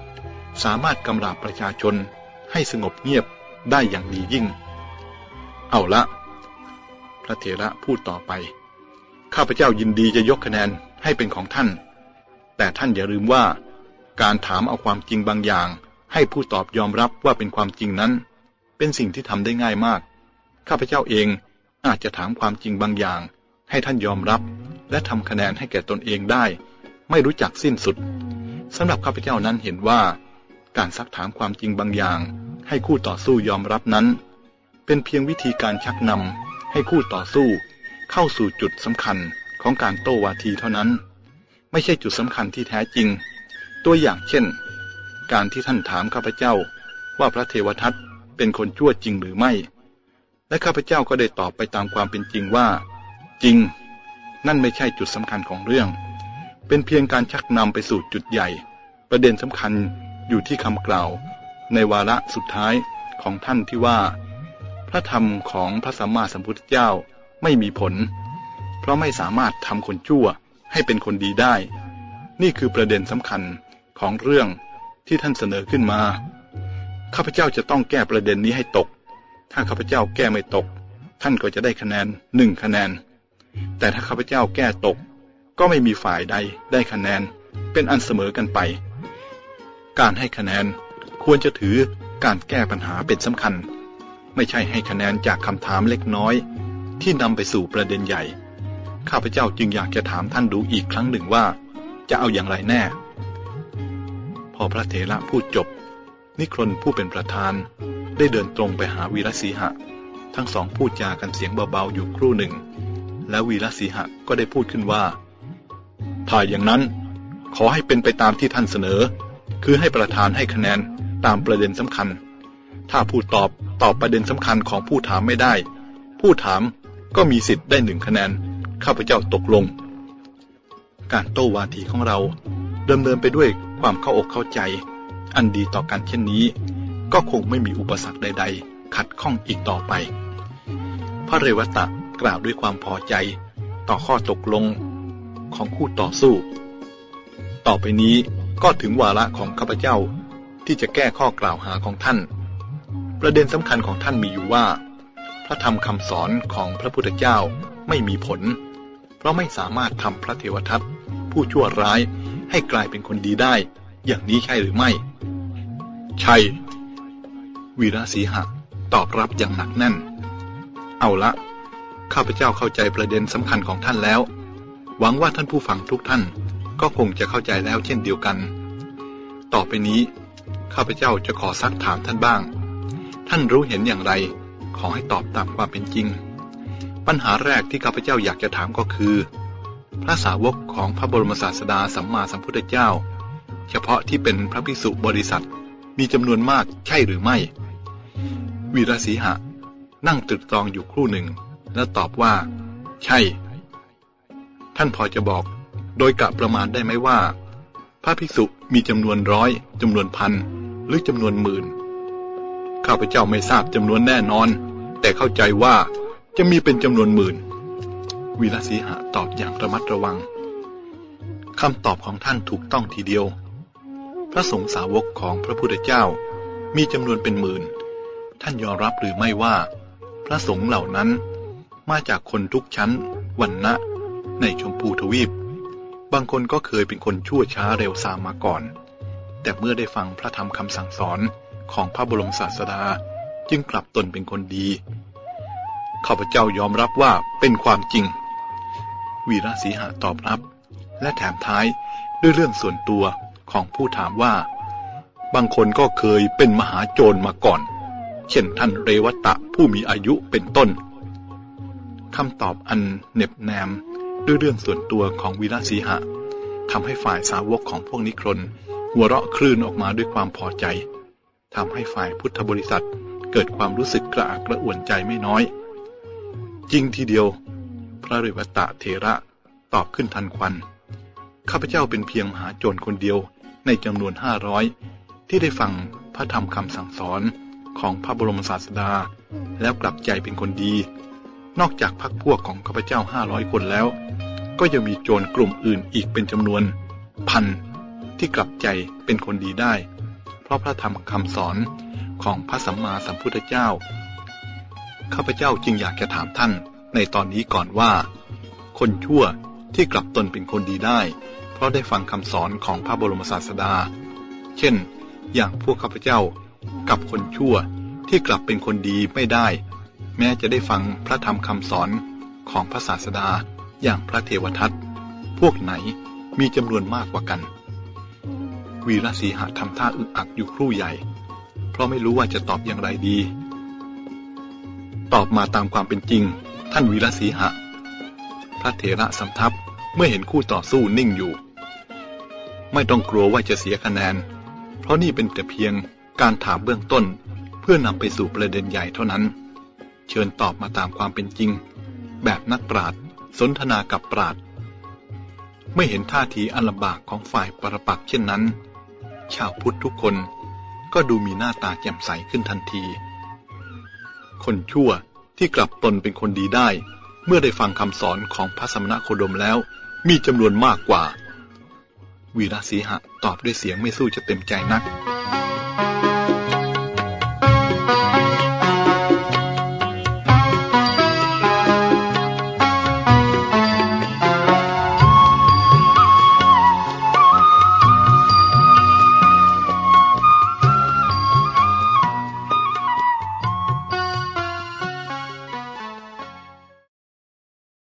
สามารถกำราบประชาชนให้สงบเงียบได้อย่างดียิ่ง เอาละ พระเถระพูดต่อไป ข้าพเจ้ายินดีจะยกคะแนนให้เป็นของท่าน แต่ท่านอย่าลืมว่า การถามเอาความจริงบางอย่าง ให้ผู้ตอบยอมรับว่าเป็นความจริงนั้น เป็นสิ่งที่ทำได้ง่ายมาก ข้าพเจ้าเองอาจจะถามความจริงบางอย่าง ให้ท่านยอมรับ และทำคะแนนให้แก่ตนเองได้ ไม่รู้จักสิ้นสุดสำหรับข้าพเจ้านั้นเห็นว่า การซักถามความจริงบางอย่าง ให้คู่ต่อสู้ยอมรับนั้น เป็นเพียงวิธีการชักนำให้คู่ต่อสู้ เข้าสู่จุดสำคัญของการโต้วาทีเท่านั้น ไม่ใช่จุดสำคัญที่แท้จริง ตัวอย่างเช่น การที่ท่านถามข้าพเจ้า ว่าพระเทวทัตเป็นคนชั่วจริงหรือไม่ และข้าพเจ้าก็ได้ตอบไปตามความเป็นจริงว่า จริง นั่นไม่ใช่จุดสำคัญของเรื่อง เป็นเพียงการชักนำไปสู่จุดใหญ่ ประเด็นสำคัญอยู่ที่คำกล่าว ในวาระสุดท้ายของท่านที่ว่า พระธรรมของพระสัมมาสัมพุทธเจ้าไม่มีผล เพราะไม่สามารถทำคนชั่วให้เป็นคนดีได้ นี่คือประเด็นสำคัญของเรื่องที่ท่านเสนอขึ้นมา ข้าพเจ้าจะต้องแก้ประเด็นนี้ให้ตก ถ้าข้าพเจ้าแก้ไม่ตก ท่านก็จะได้คะแนนหนึ่งคะแนน แต่ถ้าข้าพเจ้าแก้ตก ก็ไม่มีฝ่ายใดได้คะแนนเป็นอันเสมอกันไป การให้คะแนนควรจะถือการแก้ปัญหาเป็นสำคัญ ไม่ใช่ให้คะแนนจากคำถามเล็กน้อย ที่นำไปสู่ประเด็นใหญ่ ข้าพเจ้าจึงอยากจะถามท่านดูอีกครั้งหนึ่งว่า จะเอาอย่างไรแน่ พอพระเถระพูดจบ นิครนผู้เป็นประธานได้เดินตรงไปหาวีรศีหะ ทั้งสองพูดจากันเสียงเบาๆอยู่ครู่หนึ่ง แล้ววีรศีหะก็ได้พูดขึ้นว่า ถ้าอย่างนั้นขอให้เป็นไปตามที่ท่านเสนอ คือให้ประธานให้คะแนนตามประเด็นสำคัญ ถ้าผู้ตอบตอบประเด็นสำคัญของผู้ถามไม่ได้ ผู้ถามก็มีสิทธิ์ได้หนึ่งคะแนน ข้าพเจ้าตกลง การโต้วาทีของเราดำเนินไปด้วยความเข้าอกเข้าใจ อันดีต่อกันเช่นนี้ ก็คงไม่มีอุปสรรคใด ๆ ขัดข้องอีกต่อไป พระเรวตะกล่าวด้วยความพอใจ ต่อข้อตกลง ของคู่ต่อสู้ ต่อไปนี้ก็ถึงวาระของข้าพเจ้าที่จะแก้ข้อกล่าวหาของท่าน ประเด็นสำคัญของท่านมีอยู่ว่า พระธรรมคำสอนของพระพุทธเจ้าไม่มีผล เพราะไม่สามารถทำพระเทวทัตผู้ชั่วร้ายให้กลายเป็นคนดีได้ อย่างนี้ใช่หรือไม่ ใช่ วีระสีหะตอบรับอย่างหนักแน่น เอาละ ข้าพเจ้าเข้าใจประเด็นสำคัญของท่านแล้ว หวังว่าท่านผู้ฟังทุกท่านก็คงจะเข้าใจแล้วเช่นเดียวกัน ต่อไปนี้ข้าพเจ้าจะขอซักถามท่านบ้าง ท่านรู้เห็นอย่างไร ขอให้ตอบตามความเป็นจริง ปัญหาแรกที่ข้าพเจ้าอยากจะถามก็คือ พระสาวกของพระบรมศาสดาสัมมาสัมพุทธเจ้า เฉพาะที่เป็นพระภิกษุบริษัทมีจำนวนมากใช่หรือไม่ วีรศีหะ นั่งตรึกตรองอยู่ครู่หนึ่ง แล้วตอบว่า ใช่ ท่านพอจะบอก โดยกะประมาณได้ไหมว่า พระภิกษุมีจำนวนร้อยจำนวนพันหรือจำนวนหมื่น ข้าพเจ้าไม่ทราบจำนวนแน่นอน แต่เข้าใจว่าจะมีเป็นจำนวนหมื่นวีรศีหะตอบอย่างระมัดระวังคำตอบของท่านถูกต้องทีเดียว พระสงฆ์สาวกของพระพุทธเจ้ามีจำนวนเป็นหมื่น ท่านยอมรับหรือไม่ว่า พระสงฆ์เหล่านั้นมาจากคนทุกชั้น วันณะ ในชมพูทวีป บางคนก็เคยเป็นคนชั่วช้าเร็วซามมาก่อน แต่เมื่อได้ฟังพระธรรมคำสั่งสอนของพระบรมศาสดาจึงกลับตนเป็นคนดีข้าพเจ้ายอมรับว่าเป็นความจริง วีระสีหะตอบรับ และแถมท้ายด้วยเรื่องส่วนตัวของผู้ถามว่า บางคนก็เคยเป็นมหาโจรมาก่อน เช่นท่านเรวตะผู้มีอายุเป็นต้นคำตอบอันเน็บแนม ด้วยเรื่องส่วนตัวของวีระสีหะทำให้ฝ่ายสาวกของพวกนิครนหัวเราะคลื่นออกมาด้วยความพอใจทำให้ฝ่ายพุทธบริษัทเกิดความรู้สึกกระอักกระอ่วนใจไม่น้อยจริงทีเดียว พระริวัตะเทระตอบขึ้นทันควัน ข้าพเจ้าเป็นเพียงมหาโจรคนเดียวในจำนวนห้าร้อยที่ได้ฟังพระธรรมคำสั่งสอนของพระบรมศาสดา แล้วกลับใจเป็นคนดี นอกจากพักพวกของข้าพเจ้าห้าร้อยคนแล้ว ก็ยังมีโจรกลุ่มอื่นอีกเป็นจำนวน พันที่กลับใจเป็นคนดีได้ เพราะพระธรรมคำสอนของพระสัมมาสัมพุทธเจ้า ข้าพเจ้าจึงอยากจะถามท่านในตอนนี้ก่อนว่า คนชั่วที่กลับตนเป็นคนดีได้ เพราะได้ฟังคำสอนของพระบรมศาสดา เช่น อย่างพวกข้าพเจ้ากับคนชั่วที่กลับเป็นคนดีไม่ได้ แม้จะได้ฟังพระธรรมคำสอนของพระศาสดาอย่างพระเทวทัตพวกไหนมีจำนวนมากกว่ากัน วีรศีหะทำท่าอึกอักอยู่ครู่ใหญ่ เพราะไม่รู้ว่าจะตอบอย่างไรดี ตอบมาตามความเป็นจริง ท่านวีรศีหะ พระเถระสำทับเมื่อเห็นคู่ต่อสู้นิ่งอยู่ ไม่ต้องกลัวว่าจะเสียคะแนน เพราะนี่เป็นแต่เพียงการถามเบื้องต้นเพื่อนำไปสู่ประเด็นใหญ่เท่านั้น เชิญตอบมาตามความเป็นจริง แบบนักปราชญ์สนทนากับปราชญ์ไม่เห็นท่าทีอันลำบากของฝ่ายปรปักเช่นนั้น ชาวพุทธทุกคนก็ดูมีหน้าตาแจ่มใสขึ้นทันที คนชั่วที่กลับตนเป็นคนดีได้ เมื่อได้ฟังคำสอนของพระสมณโคดมแล้ว มีจำนวนมากกว่า วีรศีหะตอบด้วยเสียงไม่สู้จะเต็มใจนัก